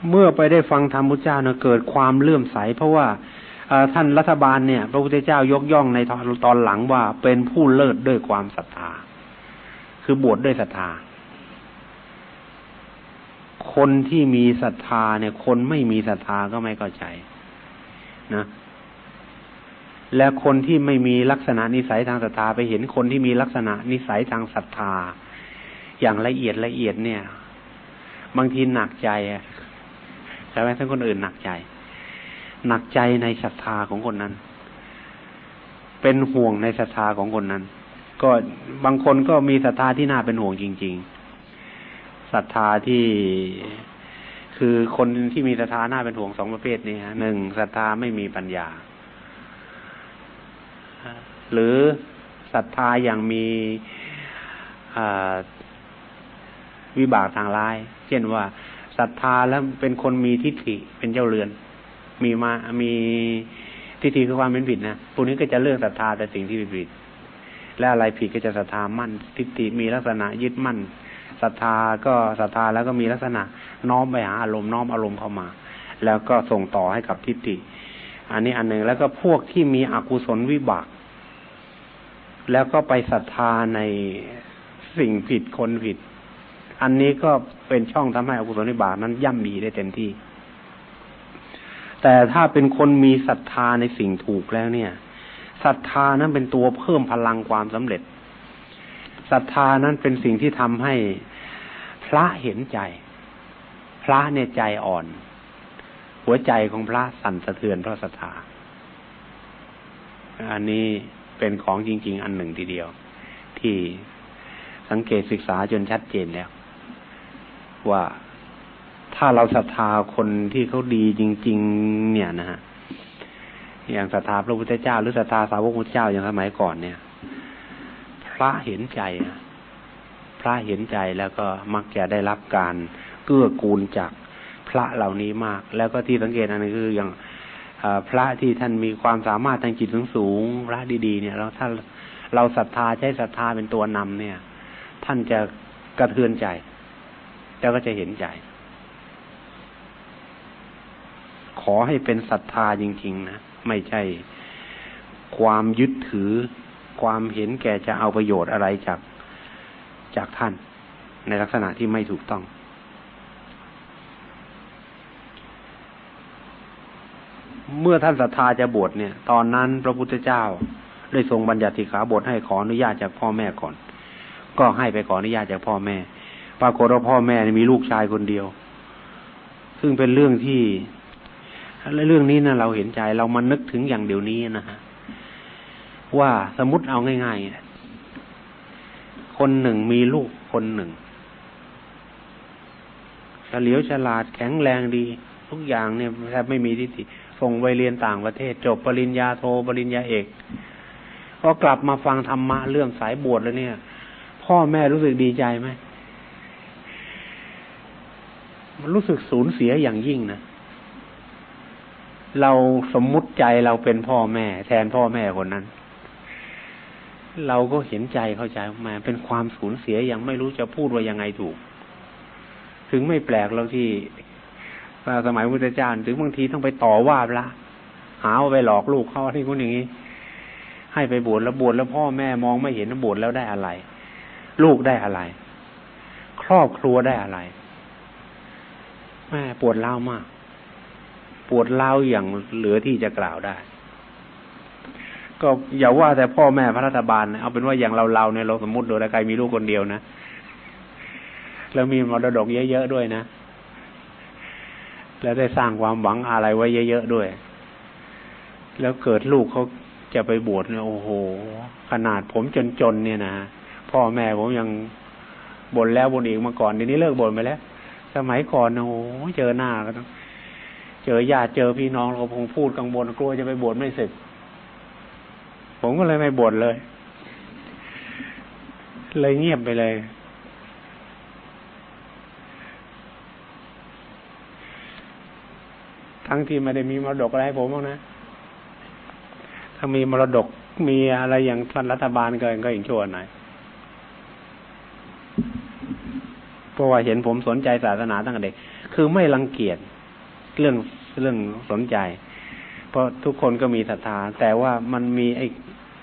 เมื่อไปได้ฟังธรรมพุทธเจ้านะเกิดความเลื่อมใส เพราะว่าท่านรัฐบาลเนี่ย พระพุทธเจ้ายกย่องในตอนหลังว่าเป็นผู้เลิศด้วยความศรัทธา คือบวชดด้วยศรัทธา คนที่มีศรัทธาเนี่ย คนไม่มีศรัทธาก็ไม่เข้าใจนะ และคนที่ไม่มีลักษณะนิสัยทางศรัทธาไปเห็นคนที่มีลักษณะนิสัยทางศรัทธา อย่างละเอียดละเอียดเนี่ย บางทีหนักใจอะใช่ไหมทั้งคนอื่นหนักใจ หนักใจในศรัทธาของคนนั้น เป็นห่วงในศรัทธาของคนนั้น ก็บางคนก็มีศรัทธาที่น่าเป็นห่วงจริง ๆ ศรัทธาที่คือคนที่มีศรัทธาหน่าเป็นห่วงสองประเภทนี้ฮะหนึ่งศรัทธาไม่มีปัญญา หรือศรัทธาอย่างมีวิบากทางร้าย เช่นว่าศรัทธาแล้วเป็นคนมีทิฏฐิเป็นเจ้าเรือน มีมามีทิฏฐิคือความเป็นผิดนะพวกนี้ก็จะเลือกศรัทธาแต่สิ่งที่ผิด และอะไรผิดก็จะศรัทธามั่น ทิฏฐิมีลักษณะยึดมั่น ศรัทธาก็ศรัทธาแล้วก็มีลักษณะน้อมไปหาอารมณ์น้อมอารมณ์เข้ามา แล้วก็ส่งต่อให้กับทิฏฐิอันนี้อันหนึ่งแล้วก็พวกที่มีอกุศลวิบาก แล้วก็ไปศรัทธาในสิ่งผิดคนผิด อันนี้ก็เป็นช่องทำให้อกุศลนิบาตนั้นย่ำมีได้เต็มที่ แต่ถ้าเป็นคนมีศรัทธาในสิ่งถูกแล้วเนี่ยศรัทธานั้นเป็นตัวเพิ่มพลังความสำเร็จ ศรัทธานั้นเป็นสิ่งที่ทำให้พระเห็นใจ พระเนี่ยใจอ่อน หัวใจของพระสั่นสะเทือนเพราะศรัทธา อันนี้เป็นของจริง ๆ อันหนึ่งทีเดียว ที่สังเกตศึกษาจนชัดเจนแล้ว ว่าถ้าเราศรัทธาคนที่เขาดีจริง ๆ เนี่ยนะฮะอย่างศรัทธาพระพุทธเจ้า หรือศรัทธาสาวกพุทธเจ้าอย่างสมัยก่อนเนี่ย พระเห็นใจ พระเห็นใจแล้วก็มักจะได้รับการเกื้อกูลจากพระเหล่านี้มาก แล้วก็ที่สังเกตอันนึงคืออย่างพระที่ท่านมีความสามารถทางจิตสูงพระดีๆ เนี่ยเราถ้าเราศรัทธาใช้ศรัทธาเป็นตัวนำเนี่ย ท่านจะกระเทือนใจ แล้วก็จะเห็นใจ ขอให้เป็นศรัทธาจริง ๆ นะ ไม่ใช่ความยึดถือ ความเห็นแก่จะเอาประโยชน์อะไรจากจากท่าน ในลักษณะที่ไม่ถูกต้อง เมื่อท่านศรัทธาจะบวชเนี่ย ตอนนั้นพระพุทธเจ้าได้ทรงบัญญัติขาบทให้ขออนุญาตจากพ่อแม่ก่อน ก็ให้ไปขออนุญาตจากพ่อแม่ ปรากฏว่าพ่อแม่มีลูกชายคนเดียว ซึ่งเป็นเรื่องที่และเรื่องนี้นะเราเห็นใจเรามานึกถึงอย่างเดี๋ยวนี้นะฮะ ว่าสมมติเอาง่ายๆ คนหนึ่งมีลูกคนหนึ่งเฉลียวฉลาดแข็งแรงดี ทุกอย่างเนี่ยแทบไม่มีทิฏฐิส่งไปเรียนต่างประเทศ จบปริญญาโทปริญญาเอกพอกลับมาฟังธรรมะเรื่องสายบวชแล้วเนี่ย พ่อแม่รู้สึกดีใจไหมมันรู้สึกสูญเสียอย่างยิ่งนะเราสมมุติใจเราเป็นพ่อแม่ แทนพ่อแม่คนนั้น เราก็เห็นใจเข้าใจมาเป็นความสูญเสียย่างไม่รู้จะพูดว่ายังไงถูก ถึงไม่แปลกเราที่สมัยพุทธเจ้าถึงบางทีต้องไปต่อว่าละหาว่าไปหลอกลูกเขาที่คนอย่างนี้ ให้ไปบวชแล้วบวชแล้วพ่อแม่มองไม่เห็นบวชแล้วได้อะไร ลูกได้อะไร ครอบครัวได้อะไรแม่ปวดเล่ามาก ปวดเล่าอย่างเหลือที่จะกล่าวได้ ก็อย่าว่าแต่พ่อแม่พระรัฐบาลเอาเป็นว่าอย่างเราเราเนี่ยเราสมมติโดูแล้วใครมีลูกคนเดียวนะแล้วมีมรดกเยอะๆด้วยนะแล้วได้สร้างความหวังอะไรไว้เยอะๆด้วย แล้วเกิดลูกเขาจะไปบวชเนี่ยโอ้โห ขนาดผมจนๆเนี่ยนะพ่อแม่ผมยังบ่นแล้วบ่นอีกมาก่อนเดี๋ยวนี้เลิกบ่นไปแล้ว สมัยก่อนโอ้โหเจอหน้าก็ต้องเจอญาติเจอพี่น้องเราคงพูดกังวลกลัวจะไปบวชไม่เสร็จ ผมก็เลยไม่บวชเลย เลยเงียบไปเลย ทั้งที่ไม่ได้มีมรดกอะไรให้ผมบ้างนะ ถ้ามีมรดกมีอะไรอย่างท่านรัฐบาลเกินก็อีกชั่วหน่อยเพราะว่าเห็นผมสนใจศาสนาตั้งแต่เด็ก คือไม่รังเกียจเรื่องเรื่องสนใจ เพราะทุกคนก็มีศรัทธาแต่ว่ามันมีไอ้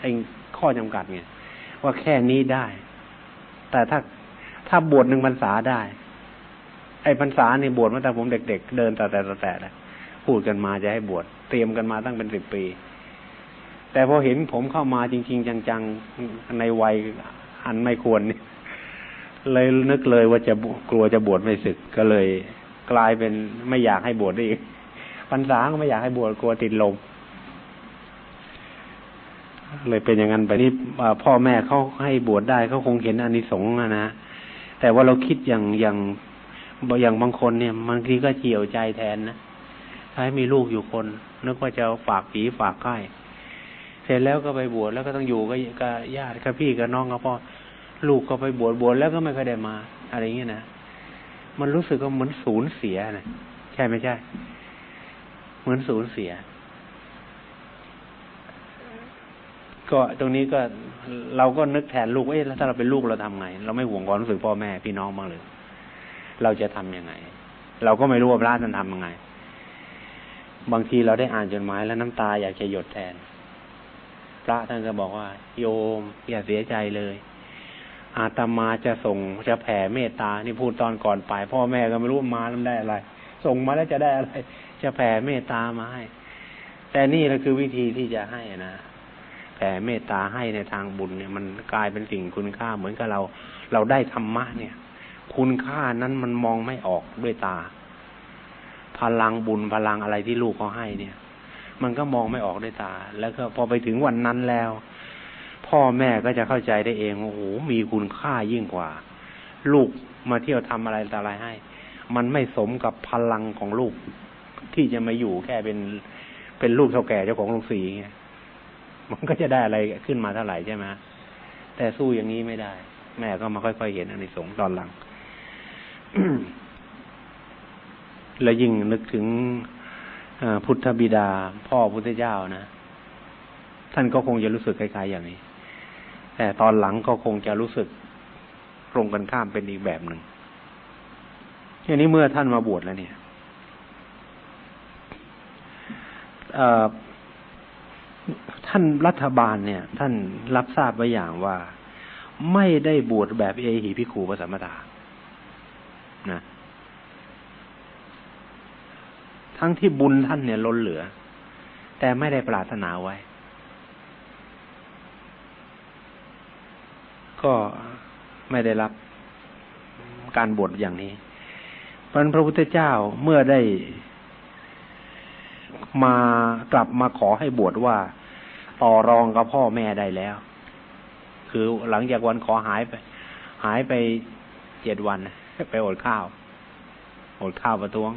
ไอ้ข้อจำกัดไงว่าแค่นี้ได้ แต่ถ้าถ้าบวชหนึ่งพรรษาได้ ไอ้พรรษานี่บวชมาแต่ผมเด็กๆเดินแต่แต่แต่แต่พูดกันมาจะให้บวชเตรียมกันมาตั้งเป็นสิบปี แต่พอเห็นผมเข้ามาจริง ๆ จังๆในวัยอันไม่ควรนี่เลยนึกเลยว่าจะกลัวจะบวชไม่ศึกก็เลย กลายเป็นไม่อยากให้บวชได้อีกพรรษาก็ไม่อยากให้บวชกลัวติดลม เลยเป็นอย่างนั้นไปนี่พ่อแม่เขาให้บวชได้เขาคงเห็นอานิสงส์นะแต่ว่าเราคิดอย่างอย่างอย่างบางคนเนี่ยบางทีก็เจียวใจแทนนะถ้าให้มีลูกอยู่คนนึกว่าจะฝากผีฝากไข่เสร็จแล้วก็ไปบวชแล้วก็ต้องอยู่กับกับญาติกับพี่กับน้องกับพ่อลูกก็ไปบวชบวชแล้วก็ไม่เคยได้มา อะไรเงี้ยนะมันรู้สึกว่าเหมือนสูญเสียนะใช่ไม่ใช่ เหมือนสูญเสีย ก็ตรงนี้ก็เราก็นึกแทนลูกเอ้แล้วถ้าเราเป็นลูกเราทำไง เราไม่ห่วงความรู้สึกพ่อแม่พี่น้องบ้างเลยเราจะทํำยังไง เราก็ไม่รู้ว่าพระท่านทำยังไง บางทีเราได้อ่านจดหมายแล้วน้ำตาอยากจะหยดแทน พระท่านก็บอกว่า โยมอย่าเสียใจเลย อาตมาจะส่งจะแผ่เมตตานี่พูดตอนก่อนไป พ่อแม่ก็ไม่รู้มาแล้วได้อะไร ส่งมาแล้วจะได้อะไร จะแผ่เมตตามาให้ แต่นี่แหละคือวิธีที่จะให้นะ ผ่เมตตาให้ในทางบุญเนี่ยมันกลายเป็นสิ่งคุณค่าเหมือนกับเรา เราได้ธรรมะเนี่ย คุณค่านั้นมันมองไม่ออกด้วยตา พลังบุญพลังอะไรที่ลูกเขาให้เนี่ย มันก็มองไม่ออกด้วยตา แล้วก็พอไปถึงวันนั้นแล้ว พ่อแม่ก็จะเข้าใจได้เองโอ้โหมีคุณค่ายิ่งกว่า ลูกมาเที่ยวทำอะไรต่ออะไรให้ มันไม่สมกับพลังของลูก ที่จะมาอยู่แค่เป็นเป็นลูกเท่าแก่เจ้าของโรงสีไง มันก็จะได้อะไรขึ้นมาเท่าไหร่ใช่ไหมแต่สู้อย่างนี้ไม่ได้ แม่ก็มาค่อยๆเห็นอันในสงตอนหลังแล้วยิ่งนึกถึงพุทธบิดา พ่อพุทธเจ้านะท่านก็คงจะรู้สึกคล้ายๆอย่างนี้ แต่ตอนหลังก็คงจะรู้สึกตรงกันข้ามเป็นอีกแบบหนึ่งอย่างนี้เมื่อท่านมาบวชแล้วเนี่ย ท่านรัฐบาลเนี่ย ท่านรับทราบไว้อย่างว่า ไม่ได้บวชแบบเอหิพิคูปสัมมตานะทั้งที่บุญท่านเนี่ยล้นเหลือ แต่ไม่ได้ปรารถนาไว้ ก็ไม่ได้รับการบวชอย่างนี้เพระพระพุทธเจ้าเมื่อได้ มากลับมาขอให้บวชว่า ต่อรองกับพ่อแม่ได้แล้ว คือหลังจากวันขอหายไป หายไปเจ็ดวันไปอดข้าวอดข้าวประท้วง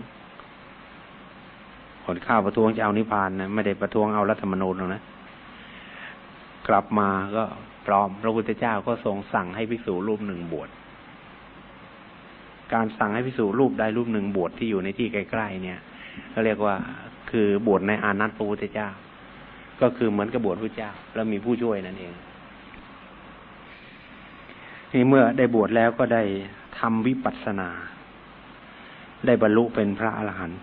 อดข้าวประท้วงจะเอานิพพานนะไม่ได้ประท้วงเอารัฐธรรมนูญหรอกนะกลับมาก็พร้อมพระพุทธเจ้าก็ทรงสั่งให้ภิกษุรูปหนึ่งบวชการสั่งให้ภิกษุรูปใดรูปหนึ่งบวชที่อยู่ในที่ใกล้ๆเนี่ยเขาเรียกว่า คือบวชในอานัตพระพุทธเจ้า ก็คือเหมือนกับบวชพระเจ้า แล้วมีผู้ช่วยนั่นเองนี่เมื่อได้บวชแล้วก็ได้ทำวิปัสสนา ได้บรรลุเป็นพระอรหันต์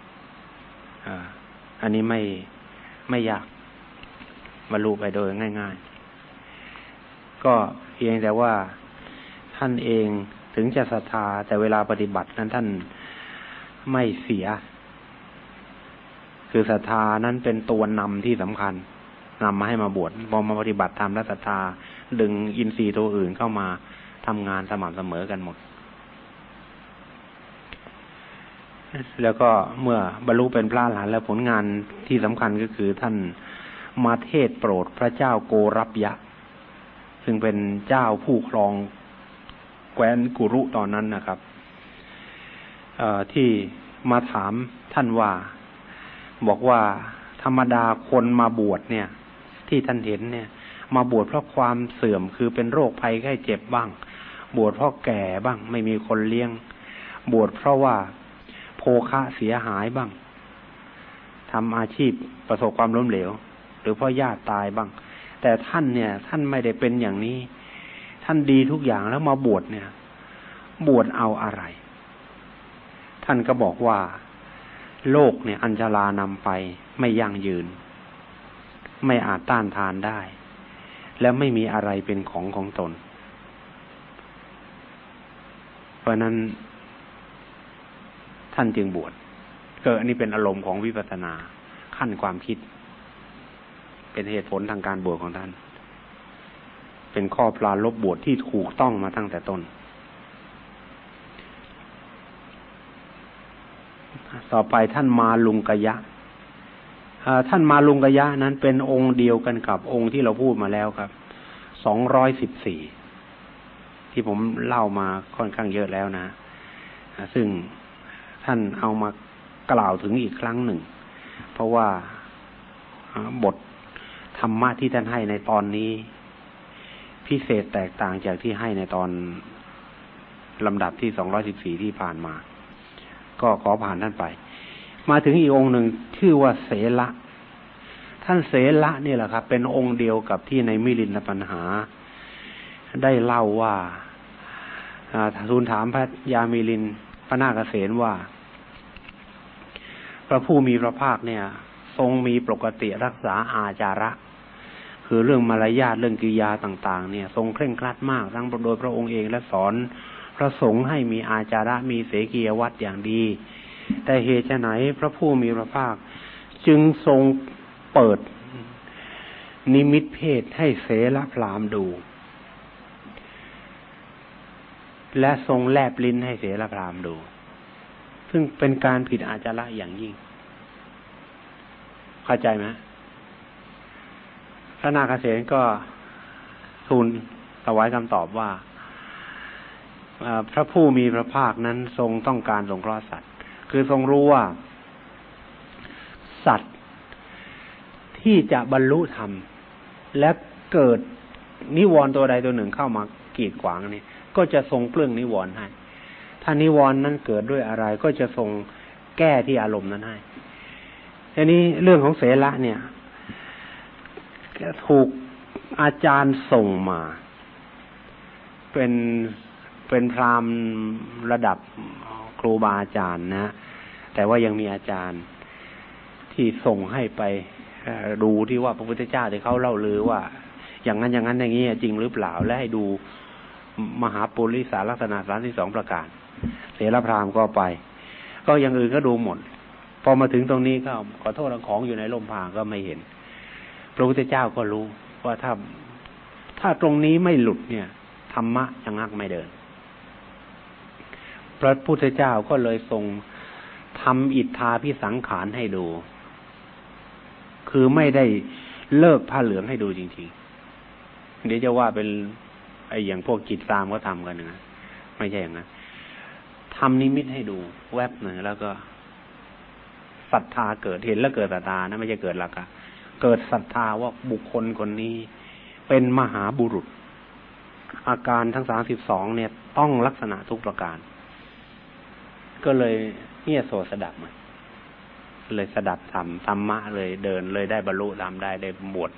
อันนี้ไม่ไม่ยากบรรลุไปโดยง่าย ๆ ก็เพียงแต่ว่าท่านเองถึงจะศรัทธาแต่เวลาปฏิบัตินั้นท่านไม่เสีย คือศรัทธานั้นเป็นตัวนำที่สำคัญนำมาให้มาบวชพอมาปฏิบัติธรรมและศรัทธา ดึงอินทรีย์ตัวอื่นเข้ามาทำงานสม่ำเสมอกันหมด แล้วก็เมื่อบรรลุเป็นพระอรหันแล้วผลงานที่สำคัญก็คือท่านมาเทศโปรดพระเจ้าโกรับยะ ซึ่งเป็นเจ้าผู้ครองแคว้นกุรุตอนนั้นนะครับที่มาถามท่านว่า บอกว่าธรรมดาคนมาบวชเนี่ย ที่ท่านเห็นเนี่ย มาบวชเพราะความเสื่อมคือเป็นโรคภัยไข้เจ็บบ้าง บวชเพราะแก่บ้าง ไม่มีคนเลี้ยง บวชเพราะว่าโภคะเสียหายบ้างทำอาชีพประสบความล้มเหลว หรือเพราะญาติตายบ้าง แต่ท่านเนี่ย ท่านไม่ได้เป็นอย่างนี้ ท่านดีทุกอย่างแล้วมาบวชเนี่ย บวชเอาอะไร ท่านก็บอกว่า โลกเนี่ย อัญชลานำไปไม่ยั่งยืน ไม่อาจต้านทานได้ แล้วไม่มีอะไรเป็นของของตน เพราะนั้น ท่านจึงบวชเกิดอันนี้เป็นอารมณ์ของวิปัสสนาขั้นความคิด เป็นเหตุผลทางการบวชของท่าน เป็นข้อปลาลบบวชที่ถูกต้องมาตั้งแต่ต้น ต่อไปท่านมาลุงกยะท่านมาลุงกยะนั้นเป็นองค์เดียวกันกับองค์ที่เราพูดมาแล้วครับ สองร้อยสิบสี่ ที่ผมเล่ามาค่อนข้างเยอะแล้วนะ ซึ่งท่านเอามากล่าวถึงอีกครั้งหนึ่ง เพราะว่าบทธรรมะที่ท่านให้ในตอนนี้ พิเศษแตกต่างจากที่ให้ในตอนลำดับที่สองร้อยสิบสี่ที่ผ่านมา ก็ขอผ่านท่านไป มาถึงอีกองค์หนึ่งชื่อว่าเสละท่านเสละนี่แหละครับ เป็นองค์เดียวกับที่ในมิลินปัญหา ได้เล่าว่าทูลถามพระยามิลินพระนาคเษนว่า พระผู้มีพระภาคเนี่ย ทรงมีปกติรักษาอาจาระ คือเรื่องมารยาทเรื่องกิริยาต่าง ๆ เนี่ย ทรงเคร่งครัดมากทั้งโดยพระองค์เองและสอน ระสงฆ์ให้มีอาจาระมีเสกียวัดอย่างดี แต่เหตุไหนพระผู้มีพระภาค จึงทรงเปิดนิมิตเพศให้เสละพรามดู และทรงแลบลิ้นให้เสละพรามดู ซึ่งเป็นการผิดอาจาระอย่างยิ่ง เข้าใจไหมพระนาคเษนก็ทูลถวายคำตอบว่า พระผู้มีพระภาคนั้นทรงต้องการสงเคราะห์สัตว์ คือทรงรู้ว่า สัตว์ที่จะบรรลุธรรม และเกิดนิวรณ์ตัวใดตัวหนึ่งเข้ามากีดขวางนี่ก็จะทรงเปลื้องนิวรณ์ให้ ถ้านิวรณ์นั้นเกิดด้วยอะไร ก็จะทรงแก้ที่อารมณ์นั้นให้ทีนี้เรื่องของเสละเนี่ยถูกอาจารย์ส่งมา เป็น เป็นพรามระดับครูบาอาจารย์นะ แต่ว่ายังมีอาจารย์ที่ส่งให้ไปดูที่ว่าพระพุทธเจ้าที่เขาเล่าลือว่า อย่างนั้นอย่างนั้นอย่างนี้จริงหรือเปล่าและให้ดูมหาปุริสาลักษณะสามที่สองประการ เสรพรามก็ไป ก็อย่างอื่นก็ดูหมด พอมาถึงตรงนี้ก็ขอโทษของอยู่ในลมพางก็ไม่เห็น พระพุทธเจ้าก็รู้ว่าถ้าถ้าตรงนี้ไม่หลุดเนี่ยธรรมะจะงักไม่เดิน พระพุทธเจ้าก็เลยทรงทำอิทธาพิสังขารให้ดู คือไม่ได้เลิกผ้าเหลืองให้ดูจริงๆเดี๋ยวจะว่าเป็นไอ้อย่างพวกจิตตามก็ทำกันนะไม่ใช่อย่างนั้นทำนิมิตให้ดู แวบหนึ่งแล้วก็ศรัทธาเกิดเห็นแล้วเกิดศรัทธานะไม่ใช่เกิดหลักอะเกิดศรัทธาว่าบุคคลคนนี้ เป็นมหาบุรุษ อาการทั้งสามสิบสองเนี่ย ต้องลักษณะทุกประการ ก็เลยเงียโสสดับมาเลยสดับธรรมธรรมะเลยเดินเลยได้บรรลุธรรมได้ได้บวช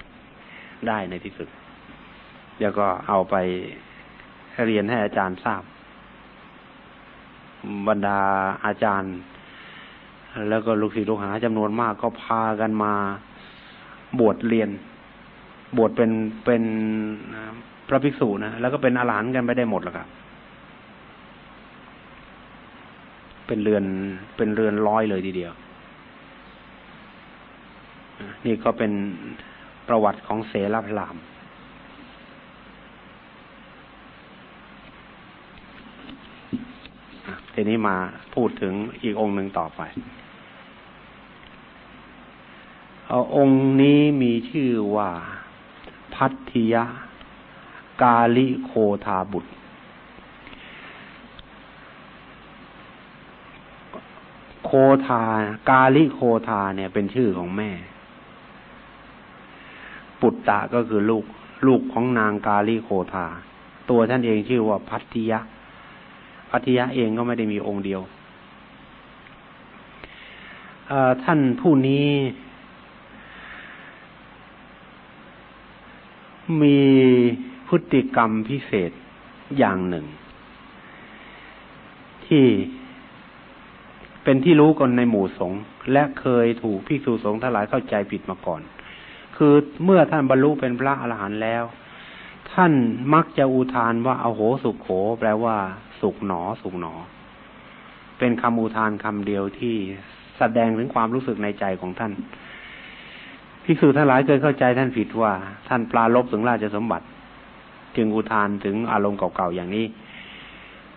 ได้ในที่สุด แล้วก็เอาไปเรียนให้อาจารย์ทราบ บรรดาอาจารย์ แล้วก็ลูกศิษย์ลูกหาจำนวนมากก็พากันมาบวชเรียน บวชเป็นเป็นพระภิกษุนะแล้วก็เป็นอาหารกันไปได้หมดแล้วครับ เป็นเรือนเป็นเรือนร้อยเลยทีเดียว นี่ก็เป็นประวัติของเสรพราม ทีนี้มาพูดถึงอีกองค์หนึ่งต่อไปองค์นี้มีชื่อว่า พัทธิยะ กาลิโคทาบุตร โคทากาลิโคทาเนี่ย เป็นชื่อของแม่ ปุตตะก็คือลูก ลูกของนางกาลิโคทาตัวท่านเองชื่อว่าพัทธิยะ พัทธิยะเองก็ไม่ได้มีองค์เดียวท่านผู้นี้มีพฤติกรรมพิเศษอย่างหนึ่ง ที่ เป็นที่รู้กันในหมู่สงฆ์และเคยถูกพิสูจสงฆ์ทั้งหลายเข้าใจผิดมาก่อน คือเมื่อท่านบรรลุเป็นพระอรหันต์แล้ว ท่านมักจะอุทานว่าเอาโหสุขโข แปลว่า สุขหนอ สุขหนอ เป็นคำอุทานคำเดียวที่แสดงถึงความรู้สึกในใจของท่านภิกษุทั้งหลายเคยเข้าใจท่านผิดว่า ท่านปลาลบถึงราชสมบัติ จึงอุทานถึงอารมณ์เก่าๆอย่างนี้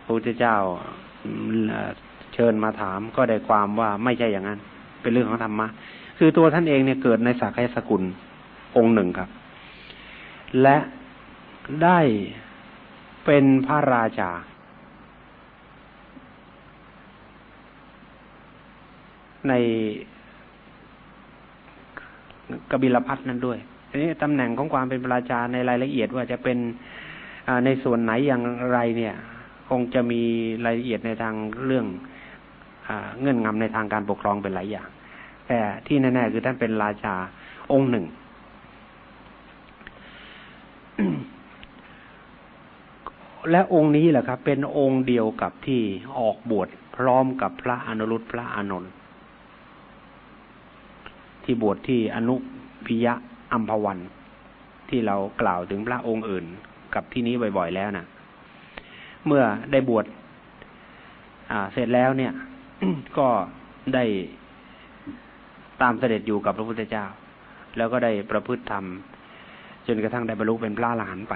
พระพุทธเจ้า เชิญมาถามก็ได้ความว่าไม่ใช่อย่างนั้น เป็นเรื่องของธรรมะ คือตัวท่านเองเนี่ยเกิดในสักยสกุลองค์หนึ่งครับ และได้เป็นพระราชา ในกบิลพัทนั้นด้วยอันนี้ตำแหน่งของความเป็นราชาในรายละเอียดว่าจะเป็นในส่วนไหนอย่างไรเนี่ย คงจะมีรายละเอียดในทางเรื่อง เงื่อนงำในทางการปกครองเป็นหลายอย่าง แต่ที่แน่ๆคือท่านเป็นราชาองค์หนึ่ง และองค์นี้แหละครับ เป็นองค์เดียวกับที่ออกบวชพร้อมกับพระอนุรุตพระอานนท์ที่บวชที่อนุพิยะอัมพวัน ที่เรากล่าวถึงพระองค์อื่นกับที่นี้บ่อยๆแล้วนะเมื่อได้บวชเสร็จแล้วเนี่ย ก็ได้ตามเสด็จอยู่กับพระพุทธเจ้า แล้วก็ได้ประพฤติธรรม จนกระทั่งได้บรรลุเป็นพระอรหันต์ไป